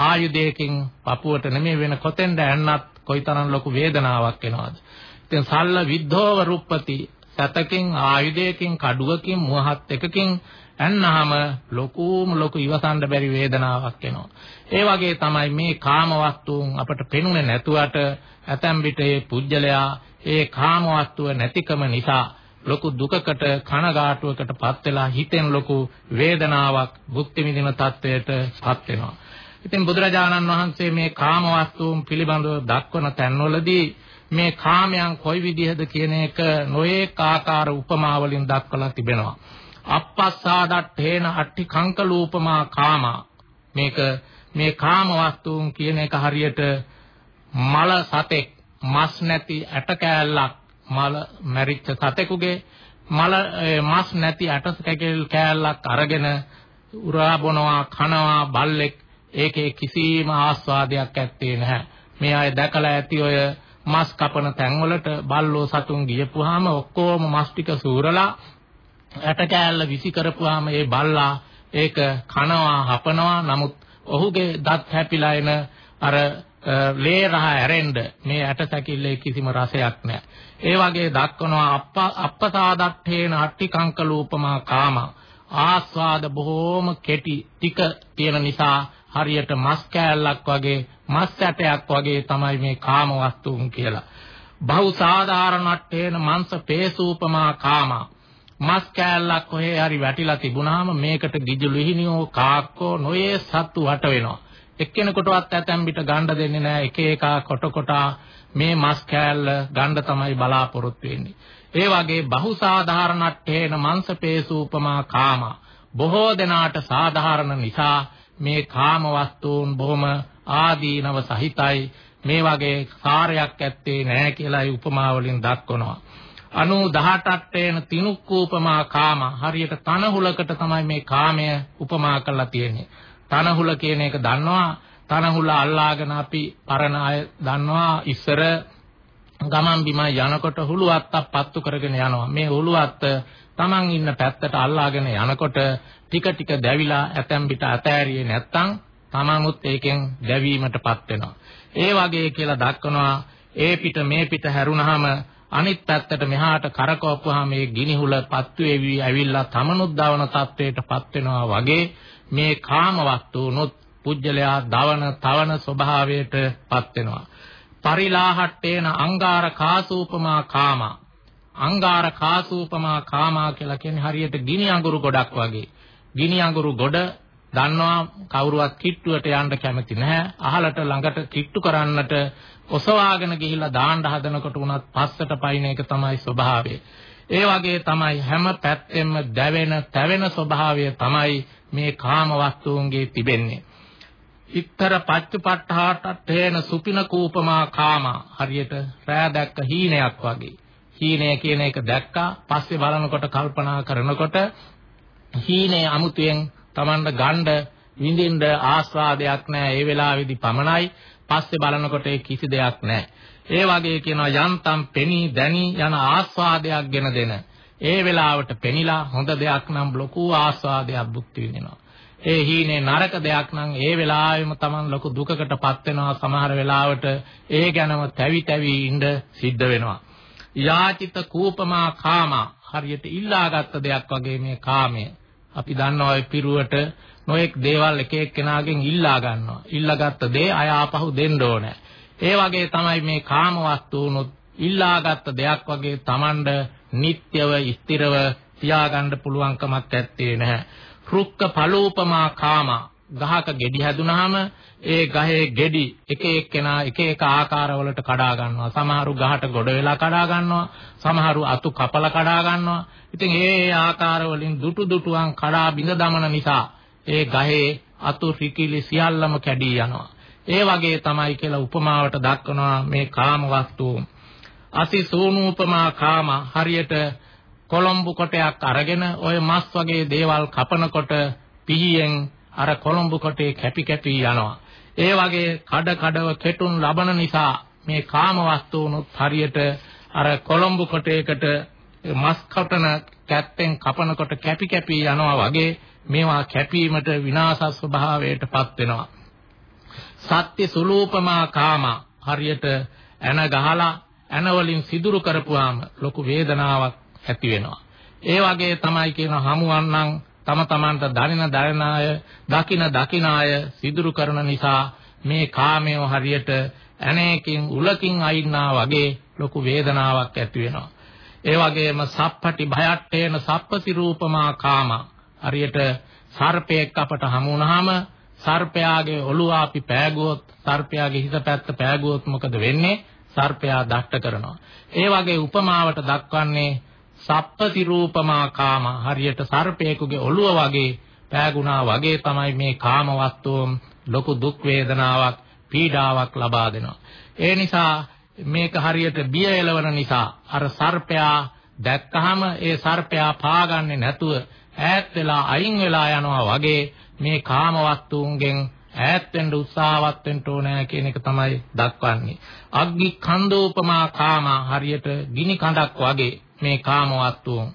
[SPEAKER 2] ආයුධයකින් පපුවට නෙමෙයි වෙන කොතෙන්ද ඇන්නත් කොයිතරම් ලොකු වේදනාවක් එනවද? ඉතින් සල්ල විද්ධෝව රුප්පති සතකින් ආයුධයකින් කඩුවකින් මුවහත් එකකින් ඇන්නාම ලොකුම ලොකු ඉවසන්න බැරි වේදනාවක් එනවා. ඒ වගේ තමයි මේ කාම වස්තුන් අපට පෙනුනේ නැතුවට ඇතැම් විට ඒ පුජ්‍යලයා ඒ කාම වස්තුව නැතිකම නිසා ලොකු දුකකට කනගාටුවකට පත් වෙලා හිතෙන් ලොකු වේදනාවක් භුක්ති විඳින තත්වයට පත් වෙනවා. ඉතින් බුදුරජාණන් වහන්සේ මේ කාම වස්තුන් පිළිබඳව දක්වන තැන්වලදී මේ කාමයන් කොයි විදිහද කියන එක නොයේක ආකාර උපමා වලින් දක්වලා තිබෙනවා. අපස්සාදට්ඨේන අට්ටි කංකලූපමා කාමා. මේක මේ කාම වස්තුන් කියන එක හරියට මල සතෙක් මස් නැති ඇට කෑල්ලක් මල මැරිච්ච සතෙකුගේ මල මස් නැති ඇට කෑල්ලක් අරගෙන උරා බොනවා කනවා බල්ලෙක්. ඒකේ කිසිම ආස්වාදයක් ඇත්තේ නැහැ. මේ අය දැකලා ඇති ඔය මස් කපන තැන්වලට බල්ලෝ සතුන් ගියපුවාම ඔක්කොම මස් ටික සූරලා ඇට කෑල්ල විසි කරපුවාම ඒ බල්ලා ඒක කනවා හපනවා නමුත් ඔහුගේ දත් හැපිලා එන අර ලේ රහ ඇරෙන්න මේ ඇට සැකිල්ලේ කිසිම රසයක් නැහැ. ඒ වගේ දක්වනවා අප්ප අප්පසාදට්ඨේන අට්ටිකංක ලූපමා කාම ආස්වාද බොහෝම කෙටි ටික තියෙන නිසා හරියට මස් කෑල්ලක් වගේ මස් ඇටයක් වගේ තමයි මේ කාම වස්තුන් කියලා. බහු සාධාරණට්ඨේන මංශ පේසූපමා කාමා මස් කෑල්ලක් කොහේ හරි වැටිලා තිබුණාම මේකට ගිජු ලිහිනියෝ කාක්කෝ නොයේ සත්තු වට වෙනවා. එක්කෙනෙකුටවත් ඇතැම් පිට ගන්න දෙන්නේ නැහැ. එක එක කොට කොට මේ මස් කෑල්ල ගන්න තමයි බලාපොරොත්තු වෙන්නේ. ඒ වගේ බහුසාධාරණට්ඨේන මංශපේසූපමා කාම බොහෝ දෙනාට සාධාරණ නිසා මේ කාම වස්තුන් බොහොම ආදීනව සහිතයි මේ වගේ කාර්යයක් ඇත්තේ නැහැ කියලායි උපමා වලින් දක්වනවා 98ට එන තිනුක්කූපමා කාම හරියට තනහුලකට තමයි මේ කාමය උපමා කරලා තියෙන්නේ. තනහුල කියන එක දන්නවා තනහුල අල්ලාගෙන අපි පරණ අය දන්නවා ඉස්සර ගමන් බිම යනකොට හුලුවත්තක් පත්තු කරගෙන යනවා. මේ හුලුවත්ත Taman ඉන්න පැත්තට අල්ලාගෙන යනකොට ටික ටික දැවිලා ඇතැම් පිට අතෑරියේ නැත්තම් Tamanුත් ඒකෙන් දැවීමටපත් වෙනවා. ඒ වගේ කියලා දක්වනවා ඒ පිට මේ පිට හැරුණාම අනිත් පැත්තට මෙහාට කරකවපුවාම මේ ගිනිහුල පත්තු වෙවි ඇවිල්ලා තමනුත් දවන තත්වයටපත් වෙනවා වගේ මේ කාම වස්තුනොත් පුජ්‍යලයා දවන තවන ස්වභාවයට පත් වෙනවා. පරිලාහට්ටේන අංගාර කාසූපමා කාමා අංගාර කාසූපමා කාමා කියලා කියන්නේ හරියට ගිනි අඟුරු ගොඩක් වගේ. ගිනි අඟුරු ගොඩ දන්නවා කවුරුවත් කිට්ටුවට යන්න කැමති නැහැ. අහලට ළඟට කිට්ටු කරන්නට ඔසවාගෙන ගිහිල්ලා දාන්න හදනකොට උනත් පස්සට පයින් එක තමයි ස්වභාවය. ඒ වගේ තමයි හැම පැත්තෙම දැවෙන, තැවෙන ස්වභාවය තමයි මේ කාම වස්තුන්ගේ තිබෙන්නේ. ඉත්තර පච්චපට්ඨාටේන සුපින කූපමා කාමා හරියට රෑ දැක්ක හීනයක් වගේ. හීනය කියන එක දැක්කා පස්සේ බලනකොට කල්පනා කරනකොට හීනේ අමුතුවෙන් Tamanda ගණ්ඩ විඳින්න ආස්වාදයක් නැහැ ඒ වෙලාවේදී පමණයි පස්සේ බලනකොට ඒ කිසි දෙයක් නැහැ. ඒ වගේ කියනවා යන්තම් පෙනී දැනි යන ආස්වාදයක් ගෙන දෙන. ඒ වෙලාවට පෙනිලා හොඳ දෙයක් නම් ලොකු ආස්වාදයක් භුක්ති විඳිනවා. ඒ හීනේ නරක දෙයක් නම් ඒ වෙලාවෙම Taman ලොකු දුකකටපත් වෙනවා. සමහර වෙලාවට ඒ ගැනම තැවි තැවි ඉඳ සිද්ධ වෙනවා. යාචිත කූපමා කාමා. හරියට ඉල්ලාගත්ත දෙයක් වගේ මේ කාමය. අපි දන්නවා ඒ පිරුවට නොඑක් දේවල් එක එක්කෙනාගෙන් ඉල්ලා ගන්නවා. ඉල්ලාගත්ත දේ අය ආපහු දෙන්න ඕනේ. ඒ වගේ තමයි මේ කාම වස්තුනුත් ඉල්ලාගත්ත දෙයක් වගේ Tamand නිට්‍යව ස්ථිරව තියාගන්න පුළුවන්කමක් ඇත්තේ නැහැ. රුක්ක පලෝපමා කාම ගහක ගෙඩි හැදුනහම ඒ ගහේ ගෙඩි එක එක්කෙනා එක එක ආකාරවලට කඩා ගන්නවා. සමහරු ගහට ගොඩ වෙලා කඩා ගන්නවා. සමහරු අතු කපලා කඩා ගන්නවා. ඉතින් ඒ ආකාර වලින් දුටු දුටුවන් කඩා බිඳ දමන නිසා ඒ ගහේ අතු රිකිලි සියල්ලම කැඩී යනවා. ඒ වගේ තමයි කියලා උපමාවට දක්වනවා මේ කාම වස්තු. අති සෝනූපමා කාම හරියට කොළඹු කොටයක් අරගෙන ওই මස් වගේ දේවල් කපනකොට පිහියෙන් අර කොළඹු කොටේ කැපි කැපි යනවා. ඒ වගේ කඩ කඩව කෙටුන් ලබන නිසා මේ කාම වස්තුනුත් හරියට අර කොළඹු කොටයකට මස් කටන කැත්තෙන් කපනකොට කැපි කැපි යනවා වගේ මේවා කැපීමට විනාශ ස්වභාවයටපත් වෙනවා. සත්‍ය සුලූපමා කාම හරියට ඇන ගහලා ඇන වලින් සිදුරු කරපුවාම ලොකු වේදනාවක් ඇති වෙනවා. ඒ වගේ තමයි කියන හමුවන්නම් තම තමන්ට දනින දරනාය දකින දකිනාය සිදුරු කරන නිසා මේ කාමය හරියට ඇනේකින් උලකින් අයින්නා වගේ ලොකු වේදනාවක් ඇති වෙනවා. ඒ වගේම සප්පටි භයට්ටේන සප්පසි රූපමා කාම හරියට සර්පයෙක් අපට හමු වුණාම සර්පයාගේ ඔළුව අපි පෑගුවොත් සර්පයාගේ හිස පැත්ත පෑගුවොත් මොකද වෙන්නේ? සර්පයා දෂ්ට කරනවා. ඒ වගේ උපමාවට දක්වන්නේ සප්පති රූපමා කාම හරියට සර්පයෙකුගේ ඔළුව වගේ පෑගුණා වගේ තමයි මේ කාම වස්තුම් ලොකු දුක් වේදනාවක් පීඩාවක් ලබා දෙනවා. ඒ නිසා මේක හරියට බිය එලවන නිසා අර සර්පයා දැක්කහම ඒ සර්පයා පාගන්නේ නැතුව ඈත් වෙලා අයින් වෙලා යනවා වගේ මේ කාම වස්තුන්ගෙන් ඈත් වෙන්න උත්සාහවත් වෙන්න ඕනෑ කියන එක තමයි දක්වන්නේ. අග්ගි කන්දෝපමා කාම හරියට ගිනි කඳක් වගේ මේ කාම වස්තුන්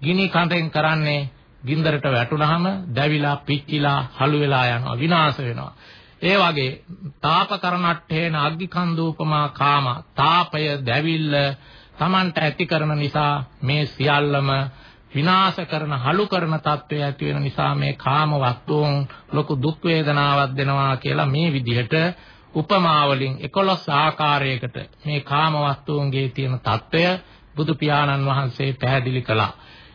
[SPEAKER 2] ගිනි කඳෙන් කරන්නේ ගින්දරට වැටුනහම දැවිලා පිච්චිලා හළු වෙලා යනවා විනාශ වෙනවා. ඒ වගේ තාපකරණට්ඨේන අග්ගිකන්දූපමා කාම තාපය දැවිල්ල Tamanට ඇති කරන නිසා මේ සියල්ලම විනාශ කරන හලු කරන తත්වය ඇති වෙන නිසා මේ කාම වස්තුන් ලොකු දුක් වේදනාවක් දෙනවා කියලා මේ විදිහට උපමා වලින් 11 ආකාරයකට මේ කාම වස්තුන්ගේ තියෙන తත්වය බුදු පියාණන් වහන්සේ පැහැදිලි කළා.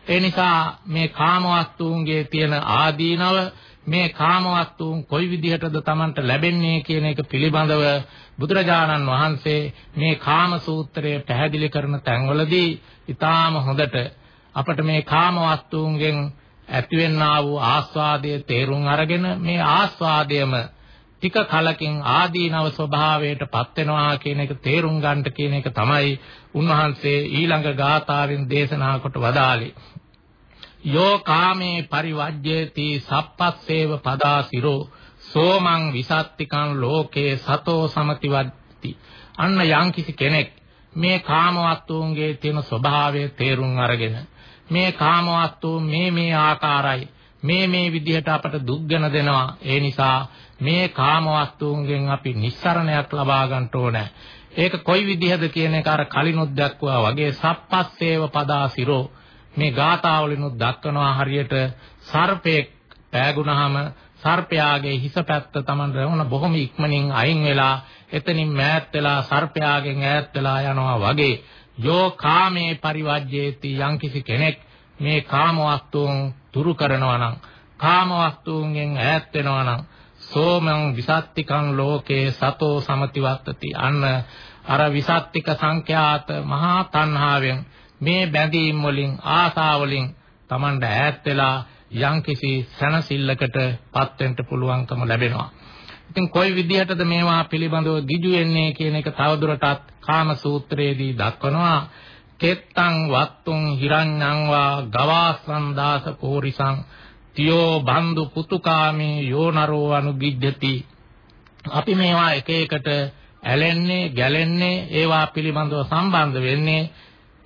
[SPEAKER 2] ඒ නිසා මේ කාමවස්තුන්ගේ තියෙන ආදීනව මේ කාමවස්තුන් කොයි විදිහටද Tamanට ලැබෙන්නේ කියන එක පිළිබඳව බුදුරජාණන් වහන්සේ මේ කාම සූත්‍රය පැහැදිලි කරන තැන්වලදී ඊටාම හොඳට අපට මේ කාමවස්තුන්ගෙන් ඇතිවෙනා වූ ආස්වාදයේ තේරුම් අරගෙන මේ ආස්වාදයම ටික කලකින් ආදීනව ස්වභාවයට පත් වෙනවා කියන එක තේරුම් ගන්නට කියන එක තමයි උන්වහන්සේ ඊළඟ ගාථාවෙන් දේශනා කොට වදාළේ. යෝ කාමේ පරිවජ්‍යේති සප්පස්සේව පදාසිරෝ සෝමං විසත්තිකං ලෝකේ සතෝ සමතිවත්ති. අන්න යම්කිසි කෙනෙක් මේ කාමවත්තුන්ගේ තියෙන ස්වභාවය තේරුම් අරගෙන මේ කාමවත්තු මේ මේ ආකාරයි මේ මේ විදිහට අපට දුක් ගැන දෙනවා ඒ නිසා මේ කාම වස්තුන්ගෙන් අපි නිස්සරණයක් ලබා ගන්න ඕනේ. ඒක කොයි විදිහද කියන එක අර කලිනුත් දක්වා වගේ සප්පස්සේව පදාසිරෝ මේ ගාථාවලිනුත් දක්වනවා හරියට සර්පෙක් පෑගුණාම සර්පයාගේ හිස පැත්ත Taman රවණ බොහොම ඉක්මනින් අයින් වෙලා එතනින් මෑත් වෙලා සර්පයාගෙන් ඈත් වෙලා යනවා වගේ යෝ කාමේ පරිවර්ජේති යම්කිසි කෙනෙක් මේ කාම වස්තුන් දුරු කරනවා නම් කාම වස්තුන්ගෙන් ඈත් වෙනවා නම් සෝමං විසත්තිකං ලෝකේ සතෝ සමතිවත්තති අන්න අර විසත්තික සංඛ්‍යාත මහා තණ්හාවෙන් මේ බැඳීම් වලින් ආසා වලින් Tamanda ඈත් වෙලා යම්කිසි සනසිල්ලකට පත් වෙන්න පුළුවන්කම ලැබෙනවා. ඉතින් කොයි විදිහටද මේවා පිළිබඳව ගිජු වෙන්නේ කියන එක තවදුරටත් කාම සූත්‍රයේදී දක්වනවා. කෙත්තං වත්තුං හිරඤ්ඤං වා ගවාසං දාස පෝරිසං තියෝ බන්දු පුතුකාමේ යෝනරෝ අනුගිජ්ජති. අපි මේවා එක එකට ඇලෙන්නේ ගැලෙන්නේ ඒවා පිළිබඳව සම්බන්ධ වෙන්නේ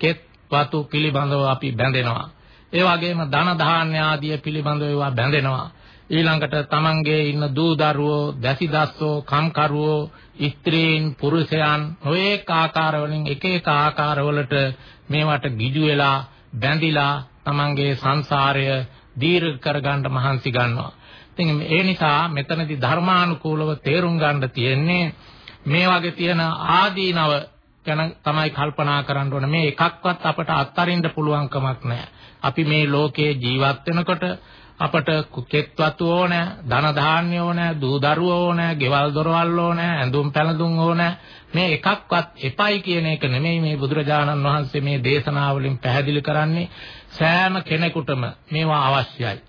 [SPEAKER 2] කෙත් වතු පිළිබඳව අපි බැඳෙනවා. ඒ වගේම ධන ධාන්‍ය ආදිය පිළිබඳව ඒවා බැඳෙනවා. ඊළඟට තමන්ගේ ඉන්න දූ දරුවෝ දැසි දස්සෝ කම්කරුවෝ ස්ත්‍රීන් පුරුෂයන් ඔයේක ආකාරවලින් එක එක ආකාරවලට මේවට ගිජු වෙලා බැඳිලා තමන්ගේ සංසාරය දීර්ඝ කරගන්න මහන්සි ගන්නවා. ඉතින් ඒ නිසා මෙතනදී ධර්මානුකූලව තේරුම් ගන්න තියෙන්නේ මේ වගේ තියෙන ආදීනව ගැන තමයි කල්පනා කරන්න ඕන. මේ එකක්වත් අපට අත්හරින්න පුළුවන් කමක් නැහැ. අපි මේ ලෝකේ ජීවත් වෙනකොට අපට කුකෙත්වතු ඕනේ, ධන ධාන්‍ය ඕනේ, දූ දරුවෝ ඕනේ, ගෙවල් දොරවල් ඕනේ, ඇඳුම් පැළඳුම් ඕනේ. මේ එකක්වත් එපයි කියන එක නෙමෙයි මේ බුදුරජාණන් වහන්සේ මේ දේශනාවලින් පැහැදිලි කරන්නේ. සෑම කෙනෙකුටම මේවා අවශ්‍යයි.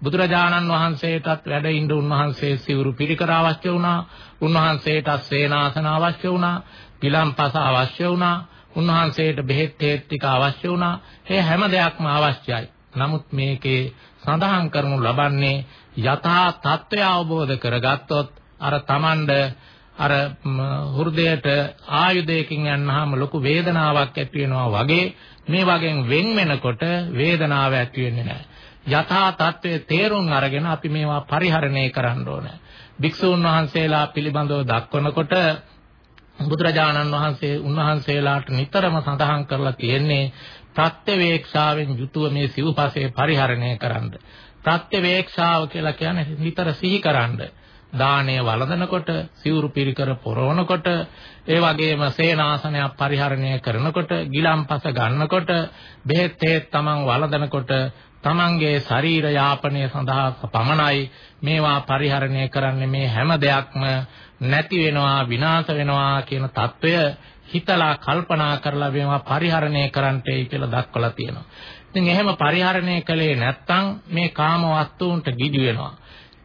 [SPEAKER 2] බුදුරජාණන් වහන්සේටත් වැඩ ඉඳ උන්වහන්සේ සිවුරු පිළිකර අවශ්‍ය වුණා. උන්වහන්සේට සේනාසන අවශ්‍ය වුණා. පිළම්පස අවශ්‍ය වුණා. උන්වහන්සේට බෙහෙත් තේත් ටික අවශ්‍ය වුණා. ඒ හැම දෙයක්ම අවශ්‍යයි. නමුත් මේකේ සඳහන් කරනු ලබන්නේ යථා තත්ත්වය අවබෝධ කරගත්තොත් අර Tamand අර හෘදයට ආයුධයකින් යන්නාම ලොකු වේදනාවක් ඇති වෙනවා වගේ මේ වගේ වෙන් වෙනකොට වේදනාව ඇති වෙන්නේ නැහැ. යථා තත්ත්වයේ තේරුම් අරගෙන අපි මේවා පරිහරණය කරන්න ඕනේ. භික්ෂූන් වහන්සේලා පිළිබඳව දක්වනකොට බුදුරජාණන් වහන්සේ උන්වහන්සේලාට නිතරම සඳහන් කරලා තියෙන්නේ ප්‍රත්‍යවේක්ෂාවෙන් යුතුව මේ සිව්පසේ පරිහරණය කරන්න. ප්‍රත්‍යවේක්ෂාව කියලා කියන්නේ නිතර සිහි කරන්න. දාණය වළඳනකොට සිවුරු පිරිකර පොරවනකොට ඒ වගේම සේනාසනයක් පරිහරණය කරනකොට ගිලම්පස ගන්නකොට බෙහෙත් හේත් තමන් වළඳනකොට තමන්ගේ ශරීර යාපනය සඳහා පමණයි මේවා පරිහරණය කරන්නේ මේ හැම දෙයක්ම නැති වෙනවා විනාශ වෙනවා කියන తত্ত্বය හිතලා කල්පනා කරලා මේවා පරිහරණය කරන්නයි කියලා දක්වලා තියෙනවා. ඉතින් එහෙම පරිහරණය කළේ නැත්නම් මේ කාම වස්තුන්ට ගිජු වෙනවා.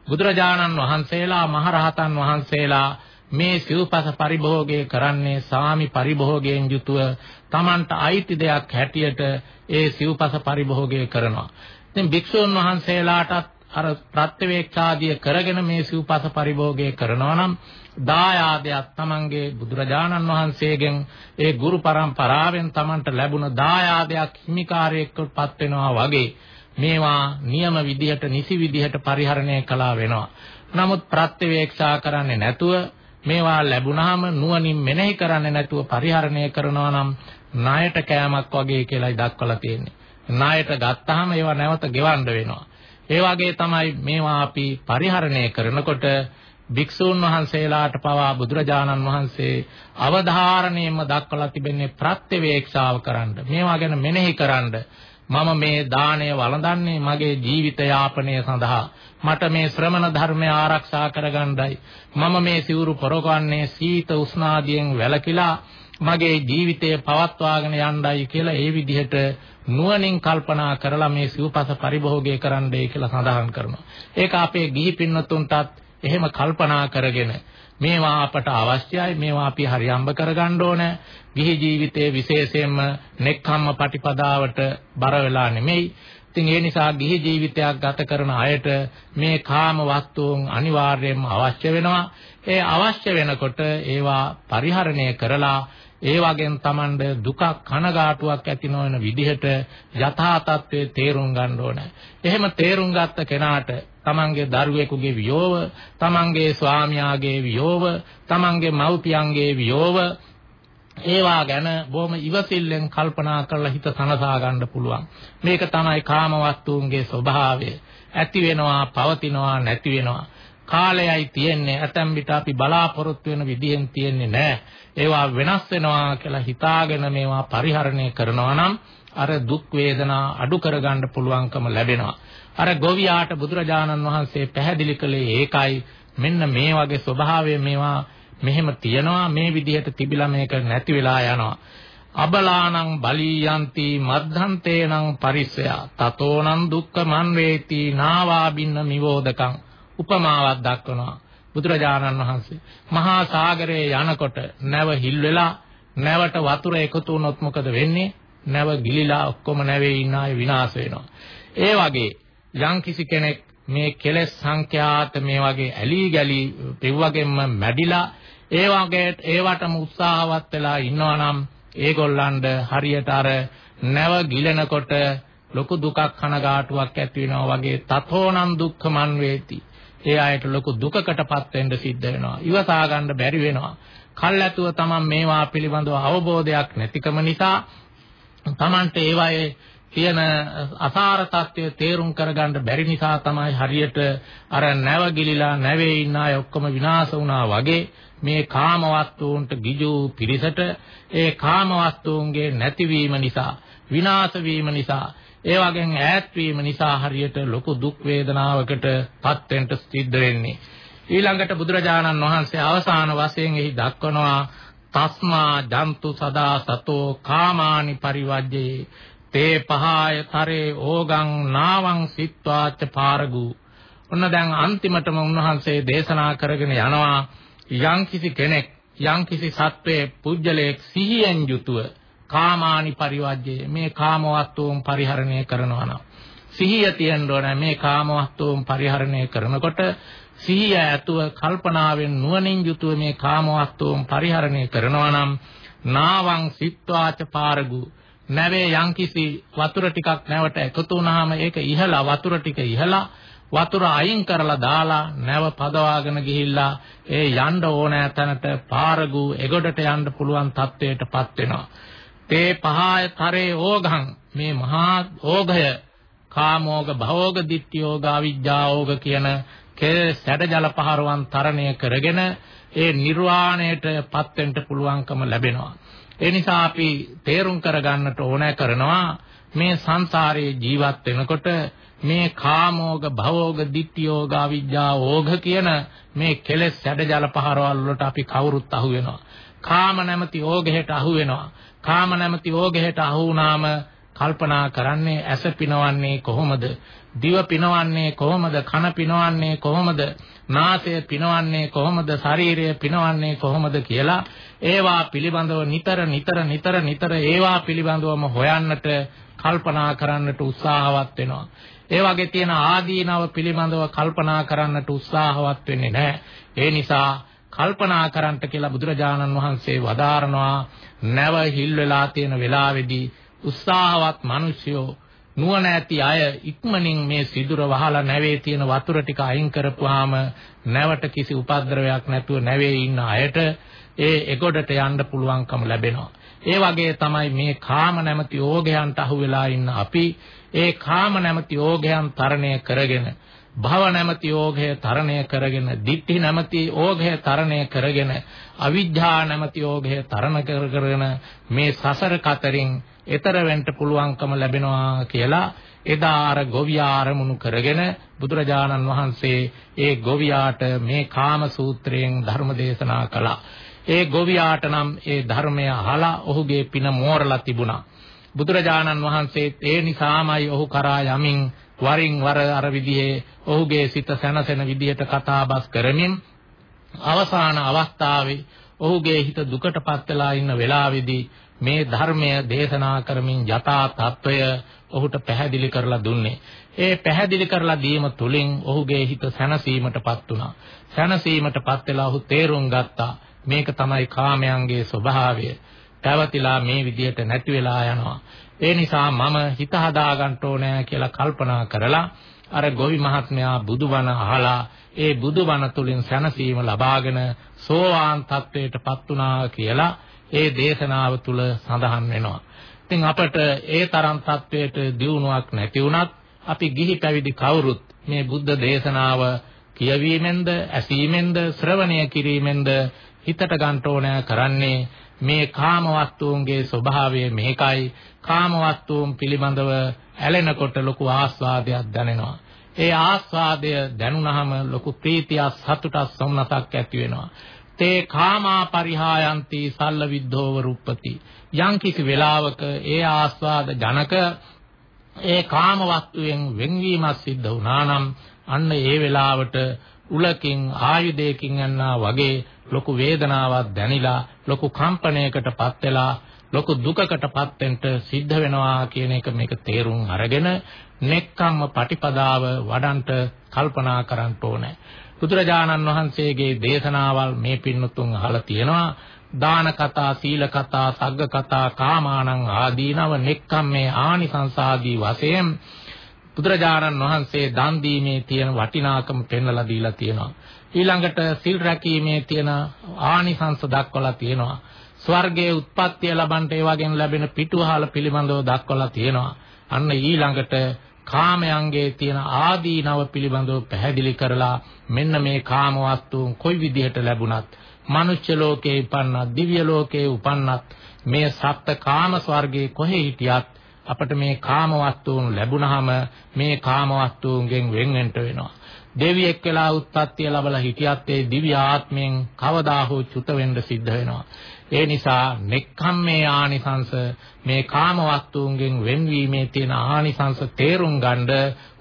[SPEAKER 2] බුදුරජාණන් වහන්සේලා මහරහතන් වහන්සේලා මේ සිව්පස පරිභෝගය කරන්නේ සාමි පරිභෝගයෙන් යුතුව Tamanට අයිති දෙයක් හැටියට ඒ සිව්පස පරිභෝගය කරනවා. ඉතින් භික්ෂුන් වහන්සේලාටත් අර ප්‍රත්‍යවේක්ෂාදිය කරගෙන මේ සිව්පස පරිභෝගය කරනවා නම් දායාදයක් Tamange බුදුරජාණන් වහන්සේගෙන් ඒ ගුරු પરම්පරාවෙන් Tamanට ලැබුණ දායාදයක් හිමිකාරයෙක්වපත් වෙනවා වගේ මේවා නියම විදිහට නිසි විදිහට පරිහරණය කළා වෙනවා. නමුත් ප්‍රත්‍යවේක්ෂා කරන්නේ නැතුව මේවා ලැබුණාම නුවණින් මෙනෙහි කරන්නේ නැතුව පරිහරණය කරනවා නම් ණයට කෑමක් වගේ කියලායි දක්වලා තියෙන්නේ. ණයට ගත්තාම ඒවා නැවත ගෙවන්න වෙනවා. ඒ වගේ තමයි මේවා අපි පරිහරණය කරනකොට භික්ෂූන් වහන්සේලාට පවා බුදුරජාණන් වහන්සේ අවධාරණයෙන්ම දක්වලා තිබෙන්නේ ප්‍රත්‍යවේක්ෂාව කරන්න. මේවා ගැන මෙනෙහි කරන්න. මම මේ දාණය වළඳන්නේ මගේ ජීවිත යාපනය සඳහා. මට මේ ශ්‍රමණ ධර්මය ආරක්ෂා කරගන්නයි. මම මේ සිවුරු පොරවන්නේ සීත උෂ්ණාදියෙන් වැළකීලා මගේ ජීවිතය පවත්වාගෙන යන්නයි කියලා ඒ විදිහට නුවණින් කල්පනා කරලා මේ සිව්පස පරිභෝගය කරන්නයි කියලා සඳහන් කරනවා. ඒක අපේ ගිහි පින්නතුන්ටත් එහෙම කල්පනා කරගෙන මේවා අපට අවශ්‍යයි මේවා අපි හරියම්බ කරගන්න ඕන ගිහි ජීවිතයේ විශේෂයෙන්ම නෙක්ඛම්ම පටිපදාවට බර වෙලා නෙමෙයි ඉතින් ඒ නිසා ගිහි ජීවිතයක් ගත කරන අයට මේ කාම වස්තුන් අනිවාර්යයෙන්ම අවශ්‍ය වෙනවා ඒ අවශ්‍ය වෙනකොට ඒවා පරිහරණය කරලා ඒ වගේම Tamand දුකක් කනගාටුවක් ඇති නොවන විදිහට යථා තත්ත්වයේ තේරුම් ගන්න ඕන. එහෙම තේරුම් ගත්ත කෙනාට තමන්ගේ දරුවෙකුගේ වියෝව, තමන්ගේ ස්වාමියාගේ වියෝව, තමන්ගේ මව්පියන්ගේ වියෝව ඒවා ගැන බොහොම ඉවසිල්ලෙන් කල්පනා කරලා හිත සනසා ගන්න පුළුවන්. මේක තමයි කාම වස්තුන්ගේ ස්වභාවය. ඇති වෙනවා, පවතිනවා, නැති වෙනවා. කාලයයි තියෙන්නේ ඇතැම් විට අපි බලාපොරොත්තු වෙන විදිහෙන් තියෙන්නේ නැහැ. ඒවා වෙනස් වෙනවා කියලා හිතාගෙන මේවා පරිහරණය කරනවා නම් අර දුක් වේදනා අඩු කරගන්න පුළුවන්කම ලැබෙනවා. අර ගොවියාට බුදුරජාණන් වහන්සේ පැහැදිලි කළේ ඒකයි. මෙන්න මේ වගේ ස්වභාවය මේවා මෙහෙම තියනවා මේ විදිහට තිබිලා මේක නැති වෙලා යනවා. අබලානං බලීයන්ති මද්ධන්තේනං පරිස්සය. තතෝනං දුක්ඛ මන් වේති නාවා බින්න නිවෝදකං. උපමාවක් දක්වනවා බුදුරජාණන් වහන්සේ. මහා සාගරයේ යනකොට නැව හිල් වෙලා නැවට වතුර එකතු වුණොත් මොකද වෙන්නේ? නැව ගිලිලා ඔක්කොම නැවේ ඉන්න අය විනාශ වෙනවා. ඒ වගේ යම් කිසි කෙනෙක් මේ කෙලෙස් සංඛ්‍යාත මේ වගේ ඇලී ගලී පෙව්වගෙන්ම මැඩිලා ඒ වගේ ඒවටම උත්සාහවත් වෙලා ඉන්නවා නම් ඒගොල්ලන්ට හරියට අර නැව ගිලෙනකොට ලොකු දුකක් කනගාටුවක් ඇති වෙනවා වගේ තතෝනම් දුක්ඛමන් වේති. ඒ අයට ලොකු දුකකටපත් වෙන්න සිද්ධ වෙනවා. ඉවසා ගන්න බැරි වෙනවා. කල්ැතුව තමන් මේවා පිළිබඳව අවබෝධයක් නැතිකම නිසා තමන්ට ඒවායේ තියෙන අසාර తත්වය තේරුම් කරගන්න බැරි නිසා තමයි හරියට අර නැව ගිලිලා නැවේ ඉන්න අය ඔක්කොම විනාශ වුණා වගේ මේ කාම වස්තුන්ට ගිජු පිරිසට ඒ කාම වස්තුන්ගේ නැතිවීම නිසා විනාශ වීම නිසා ඒ වගේන් ඈත් වීම නිසා හරියට ලොකු දුක් වේදනාවකට පත් වෙන්න සිද්ධ වෙන්නේ. ඊළඟට බුදුරජාණන් වහන්සේ අවසාන වශයෙන් එහි දක්වනවා තස්මා ජන්තු සදා සතෝ කාමානි පරිවජ්ජේ තේ පහාය තරේ ඕගං නාවං සිත්වාච පාරගු. ඔන්න දැන් අන්තිමටම උන්වහන්සේ දේශනා කරගෙන යනවා යම්කිසි කෙනෙක් යම්කිසි සත්වයේ පුජ්‍යලයක් සිහියෙන් යුතුව කාමානි පරිවර්ජයේ මේ කාම වස්තුන් පරිහරණය කරනවා නම් සිහිය තියෙන්න ඕන මේ කාම වස්තුන් පරිහරණය කරනකොට සිහිය ඇතුව කල්පනාවෙන් නුවණින් යුතුව මේ කාම වස්තුන් පරිහරණය කරනවා නම් නාවං සිත්වාච පාරගු. නැවේ යම්කිසි වතුර ටිකක් නැවට එකතු වුනහම ඒක ඉහලා වතුර ටික ඉහලා වතුර අයින් කරලා දාලා නැව පදවාගෙන ගිහිල්ලා ඒ යන්න ඕනෑ තැනට පාරගු එගොඩට යන්න පුළුවන් තත්වයටපත් වෙනවා. තේ පහය තරේ ඕගං මේ මහා ඕගය කාමෝග භවෝග ditthiyෝග අවිජ්ජාෝග කියන කේ සැඩ ජල පහරවන් තරණය කරගෙන ඒ නිර්වාණයටපත් වෙන්න පුළුවන්කම ලැබෙනවා. ඒ නිසා අපි තේරුම් කරගන්නට ඕනෑ කරනවා මේ සංසාරයේ ජීවත් වෙනකොට මේ කාමෝග භවෝග ditthiyෝග අවිජ්ජා ඕඝ කියන මේ කෙලෙස් සැඩජල පහරවල් වලට අපි කවුරුත් අහු වෙනවා. කාම නැමැති ඕඝයට අහු වෙනවා. කාම නැමැති ඕඝයට අහු වුණාම කල්පනා කරන්නේ ඇස පිනවන්නේ කොහොමද? දිව පිනවන්නේ කොහොමද? කන පිනවන්නේ කොහොමද? නාසය පිනවන්නේ කොහොමද? ශරීරය පිනවන්නේ කොහොමද කියලා ඒවා පිළිබඳව නිතර නිතර නිතර නිතර ඒවා පිළිබඳවම හොයන්නට කල්පනා කරන්නට උත්සාහවත් වෙනවා. ඒ වගේ තියෙන ආදීනව පිළිබඳව කල්පනා කරන්නට උත්සාහවත් වෙන්නේ නැහැ ඒ නිසා කල්පනා කරන්නට කියලා බුදුරජාණන් වහන්සේ වදාරනවා නැව හිල් වෙලා තියෙන වෙලාවේදී උත්සාහවත් මිනිසයෝ නුවණ ඇති අය ඉක්මනින් මේ සිදුර වහලා නැවේ තියෙන වතුර ටික අයින් කරපුවාම නැවට කිසි උපද්‍රවයක් නැතුව නැවේ ඉන්න අයට ඒ එගොඩට යන්න පුළුවන්කම ලැබෙනවා. ඒ වගේ තමයි මේ කාම නැමැති ඕගයන්ට අහු වෙලා ඉන්න අපි ඒ කාම නැමැති ඕගයන් තරණය කරගෙන භව නැමැති ඕඝය තරණය කරගෙන, ditthi නැමැති ඕඝය තරණය කරගෙන, අවිජ්ජා නැමැති ඕඝය තරණ කරගෙන මේ සසර කතරින් එතර වෙන්න පුළුවන්කම ලැබෙනවා කියලා එදා අර ගොවියා ආරමුණු කරගෙන බුදුරජාණන් වහන්සේ ඒ ගොවියාට මේ කාම සූත්‍රයෙන් ධර්ම දේශනා කළා. ඒ ගොවියාට නම් ඒ ධර්මය අහලා ඔහුගේ පින මෝරලා තිබුණා. බුදුරජාණන් වහන්සේ ඒ නිසාමයි ඔහු කරා යමින් වරින් වර අර විදිහේ ඔහුගේ සිත සැනසෙන විදිහට කතාබස් කරමින් අවසාන අවස්ථාවේ ඔහුගේ හිත දුකටපත් වෙලා ඉන්න වෙලාවේදී මේ ධර්මය දේශනා කරමින් යථා තත්වය ඔහුට පැහැදිලි කරලා දුන්නේ. ඒ පැහැදිලි කරලා දීම තුලින් ඔහුගේ හිත සැනසීමටපත් වුණා. සැනසීමටපත් වෙලා ඔහු තේරුම් ගත්තා මේක තමයි කාමයන්ගේ ස්වභාවය. පැවතිලා මේ විදියට නැති වෙලා යනවා. ඒ නිසා මම හිත හදා ගන්න ඕනෑ කියලා කල්පනා කරලා අර ගොවි මහත්මයා බුදුබණ අහලා ඒ බුදුබණ තුලින් සැනසීම ලබාගෙන සෝවාන් තත්වයටපත් වුණා කියලා ඒ දේශනාව තුල සඳහන් වෙනවා. ඉතින් අපට ඒ තරම් තත්වයට දියුණුවක් නැති වුණත් අපි ගිහි පැවිදි කවුරුත් මේ බුද්ධ දේශනාව කියවීමෙන්ද ඇසීමෙන්ද ශ්‍රවණය කිරීමෙන්ද හිතට ගන්න ඕන කරන්නේ මේ කාම වස්තුන්ගේ ස්වභාවය මේකයි. කාම වස්තුන් පිළිබඳව ඇලෙනකොට ලොකු ආස්වාදයක් දැනෙනවා. ඒ ආස්වාදය දැනුණාම ලොකු ප්‍රීතියක් සතුටක් සොම්නසක් ඇති වෙනවා. තේ කාමා පරිහායන්ති සල්ල විද්ධෝව රුප්පති. යම් කිසි වෙලාවක ඒ ආස්වාද ජනක ඒ කාම වස්තුවෙන් වෙන්වීමක් සිද්ධ වුණා නම් අන්න ඒ වෙලාවට උලකින් ආයුධයකින් යනවා වගේ ලොකු වේදනාවක් දැනිලා ලොකු කම්පනයකටපත් වෙලා ලොකු දුකකටපත් වෙන්න සිද්ධ වෙනවා කියන එක මේක තේරුම් අරගෙන නෙක්ඛම්ම පටිපදාව වඩන්ට කල්පනා කරන්න ඕනේ. බුදුරජාණන් වහන්සේගේ දේශනාවල් මේ පින්නතුන් අහලා තියෙනවා. දාන කතා, සීල කතා, සග්ග කතා, කාමානං ආදීනව නෙක්ඛම්මේ ආනිසංසාදී වශයෙන් බුදුරජාණන් වහන්සේ දන් දීමේ තියෙන වටිනාකම පෙන්වලා දීලා තියෙනවා. ඊළඟට සිල් රැකීමේ තියෙන ආනිසංස දක්වලා තියෙනවා. ස්වර්ගයේ උත්පත්තිය ලබන්නට ඒ වගේම ලැබෙන පිටුවහල පිළිබඳව දක්වලා තියෙනවා. අන්න ඊළඟට කාමයන්ගේ තියෙන ආදීනව පිළිබඳව පැහැදිලි කරලා මෙන්න මේ කාම වස්තුන් කොයි විදිහට ලැබුණත් මනුෂ්‍ය ලෝකේ උපන්නත් දිව්‍ය ලෝකේ උපන්නත් මේ සත්ත්‍ය කාම ස්වර්ගයේ කොහේ හිටියත් අපිට මේ කාම වස්තුන් ලැබුණාම මේ කාම වස්තුන්ගෙන් වෙන් වෙන්න වෙනවා. දෙවියෙක් වෙලා උත්පත්ති ලැබලා හිටියත් ඒ දිව්‍ය ආත්මයෙන් කවදා හෝ චුත වෙන්න සිද්ධ වෙනවා. ඒ නිසා නෙක්ඛම්මේ ආනිසංස මේ කාම වස්තුන්ගෙන් වෙන්වීමේ තියෙන ආනිසංස තේරුම් ගන්න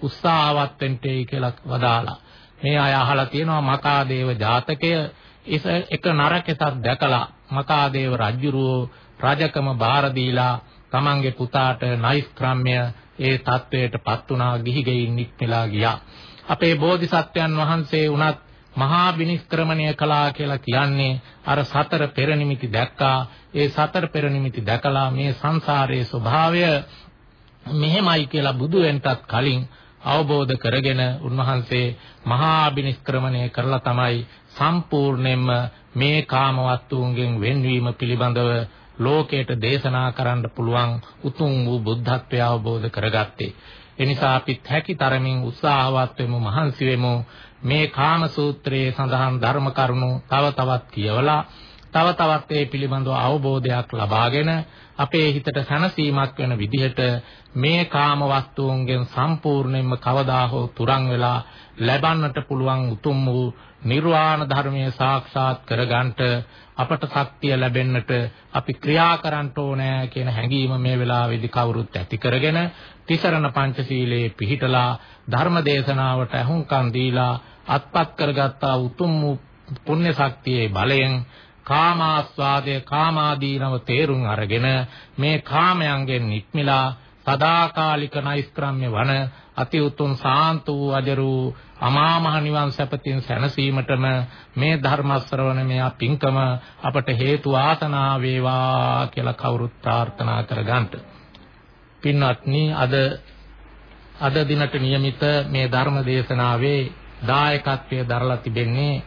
[SPEAKER 2] උත්සාහවත් වෙන්නයි කියලා වදාලා. මේ අය අහලා තියෙනවා මකාදේව ජාතකය එක නරකෙසක් දැකලා මකාදේව රජුරෝ රජකම බාර දීලා තමන්ගේ පුතාට නයිස් ක්‍රම්‍ය ඒ தത്വයට පත් වුණා ගිහි ගෙයින් නික්මලා ගියා. අපේ බෝධිසත්වයන් වහන්සේ උනත් මහා විනිස්ක්‍රමණය කළා කියලා කියන්නේ අර සතර පෙරනිමිති දැක්කා. ඒ සතර පෙරනිමිති දැකලා මේ සංසාරයේ ස්වභාවය මෙහෙමයි කියලා බුදු වෙන්ටත් කලින් අවබෝධ කරගෙන උන්වහන්සේ මහා විනිස්ක්‍රමණය කරලා තමයි සම්පූර්ණයෙන්ම මේ කාම වස්තුන්ගෙන් වෙන්වීම පිළිබඳව ලෝකයට දේශනා කරන්න පුළුවන් උතුම් වූ බුද්ධත්වය අවබෝධ කරගත්තේ. එනිසා අපිත් හැකි තරමින් උත්සාහවත් වෙමු මහන්සි වෙමු. මේ කාම සූත්‍රයේ සඳහන් ධර්ම කරුණු තව තවත් කියවලා තව තවත් ඒ පිළිබඳව අවබෝධයක් ලබාගෙන අපේ හිතට සැනසීමක් වෙන විදිහට මේ කාම වස්තුන්ගෙන් සම්පූර්ණයෙන්ම කවදා හෝ තුරන් වෙලා ලැබන්නට පුළුවන් උතුම් වූ නිර්වාණ ධර්මයේ සාක්ෂාත් කරගන්නට අපට ශක්තිය ලැබෙන්නට අපි ක්‍රියා කරන්න ඕනෑ කියන හැඟීම මේ වෙලාවේදී කවුරුත් ඇති කරගෙන තිසරණ පංචශීලයේ පිහිටලා ධර්ම දේශනාවට අහුම්කම් දීලා අත්පත් කරගත්තා උතුම් පුණ්‍ය ශක්තියේ බලයෙන් කාමාස්වාදයේ කාමාදීනව තේරුම් අරගෙන මේ කාමයන්ගෙන් නික්මිලා සදාකාලික නෛෂ්ක්‍රම්‍ය වන අති උතුම් සාන්ත වූ අජරු අමා මහ නිවන් සැපතින් සැනසීමටම මේ ධර්ම ශ්‍රවණමය පිංකම අපට හේතු ආසනා වේවා කියලා කවුරුත් ප්‍රාර්ථනා කරගන්නට. පින්වත්නි අද අද දිනට નિયમિત මේ ධර්ම දේශනාවේ දායකත්වයේ දරලා තිබෙන්නේ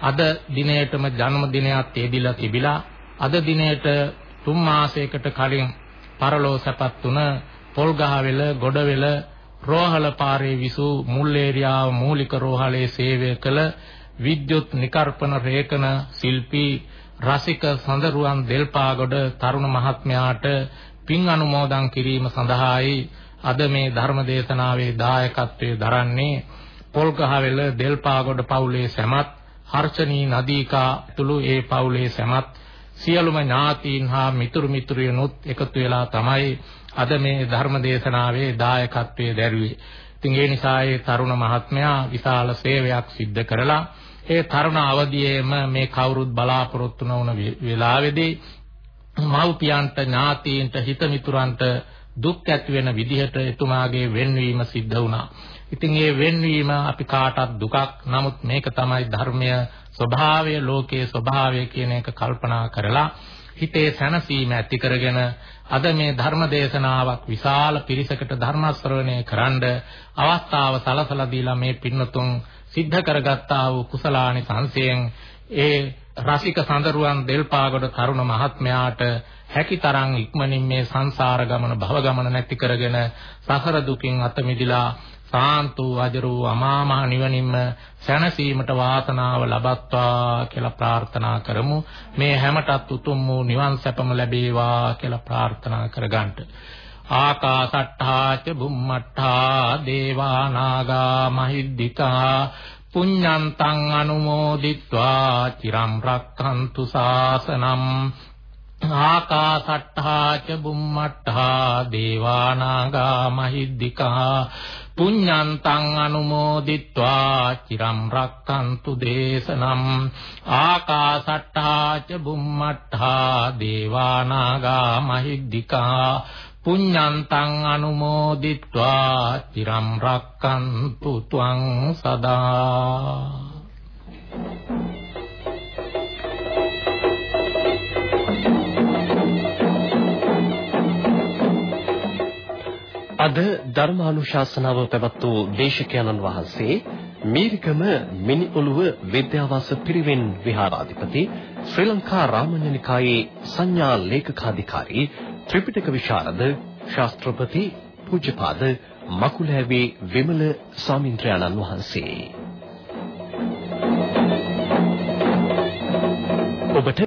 [SPEAKER 2] අද දිනේටම ජන්මදිනයත් එදිලා තිබිලා අද දිනේට තුන් මාසයකට කලින් පරලෝ සැපත් තුන පොල්ගහවෙල ගොඩවෙල රෝහල පාරේ විසූ මුල් ඒරියාව මූලික රෝහලේ සේවය කළ විද්‍යුත් නිකර්පණ රේකන ශිල්පී රසික සඳරුවන් දෙල්පාගොඩ තරුණ මහත්මයාට පින් අනුමෝදන් කිරීම සඳහායි අද මේ ධර්ම දේශනාවේ දායකත්වයේ දරන්නේ පොල්ගහවෙල දෙල්පාගොඩ පවුලේ සැමත් හර්ෂණී නදීකා තුළු ඒ පවුලේ සැමත් සියලුම ඥාතීන් හා මිතුරු මිතුරියනුත් එකතු වෙලා තමයි අද මේ ධර්ම දේශනාවේ දායකත්වයේ දැරුවේ. ඉතින් ඒ නිසා ඒ තරුණ මහත්මයා විශාල සේවයක් සිද්ධ කරලා ඒ තරුණ අවදියේම මේ කවුරුත් බලාපොරොත්තු නොවන වෙලාවේදී මව්පියන්ට ඥාතීන්ට හිත මිතුරන්ට දුක් ඇති වෙන විදිහට එතුමාගේ වෙන්වීම සිද්ධ වුණා. ඉතින් ඒ වෙන්වීම අපි කාටත් දුකක්. නමුත් මේක තමයි ධර්මය ස්වභාවය, ලෝකයේ ස්වභාවය කියන එක කල්පනා කරලා හිතේ සැනසීම ඇති කරගෙන අද මේ ධර්ම දේශනාවක් විශාල පිරිසකට ධර්ම ශ්‍රවණය කරන්න අවස්ථාව සලසලා දීලා මේ පින්නතුන් සිද්ධ කරගත්තා වූ කුසලානි සංසයෙන් ඒ රසික සඳරුවන් දෙල්පාගොඩ තරුණ මහත්මයාට හැකිතරම් ඉක්මනින් මේ සංසාර ගමන භව ගමන නැති කරගෙන සසර දුකින් අත මිදලා සාන්තු අජරු අමාමහ නිවනින්ම සැනසීමට වාසනාව ලබත්වා කියලා ප්‍රාර්ථනා කරමු. මේ හැමටත් උතුම් වූ නිවන් සැපම ලැබේවා කියලා ප්‍රාර්ථනා කරගන්නට. ආකාසට්ඨා ච බුම්මට්ඨා දේවා නාග මහිද්దికා පුඤ්ඤන්තං අනුමෝදිත්වා චිරම් රක්ඛන්තු සාසනම් ආකාසට්ඨා ච බුම්මට්ඨා දේවානාගා මහිද්దికා පුඤ්ඤන්තං අනුමෝදිත්වා චිරම් රක්칸තු දේශනම් ආකාසට්ඨා ච බුම්මට්ඨා දේවානාගා මහිද්దికා පුඤ්ඤන්තං අනුමෝදිත්වා චිරම් රක්칸තු ත්වං සදා
[SPEAKER 3] අද ධර්මානුශාසනාව පැවැත් වූ දේශකයන්න් වහන්සේ මීරිකම මිනිඔළුව විද්‍යාවාස පිරිවෙන් විහාරාධිපති ශ්‍රී ලංකා රාමඤ්ඤනිකායේ සංඥා ලේකකාධිකාරී ත්‍රිපිටක විශාරද ශාස්ත්‍රපති පූජ්‍යපාද මකුලෑවේ විමල ස්වාමින්ද්‍රයාණන් වහන්සේ. ඔබට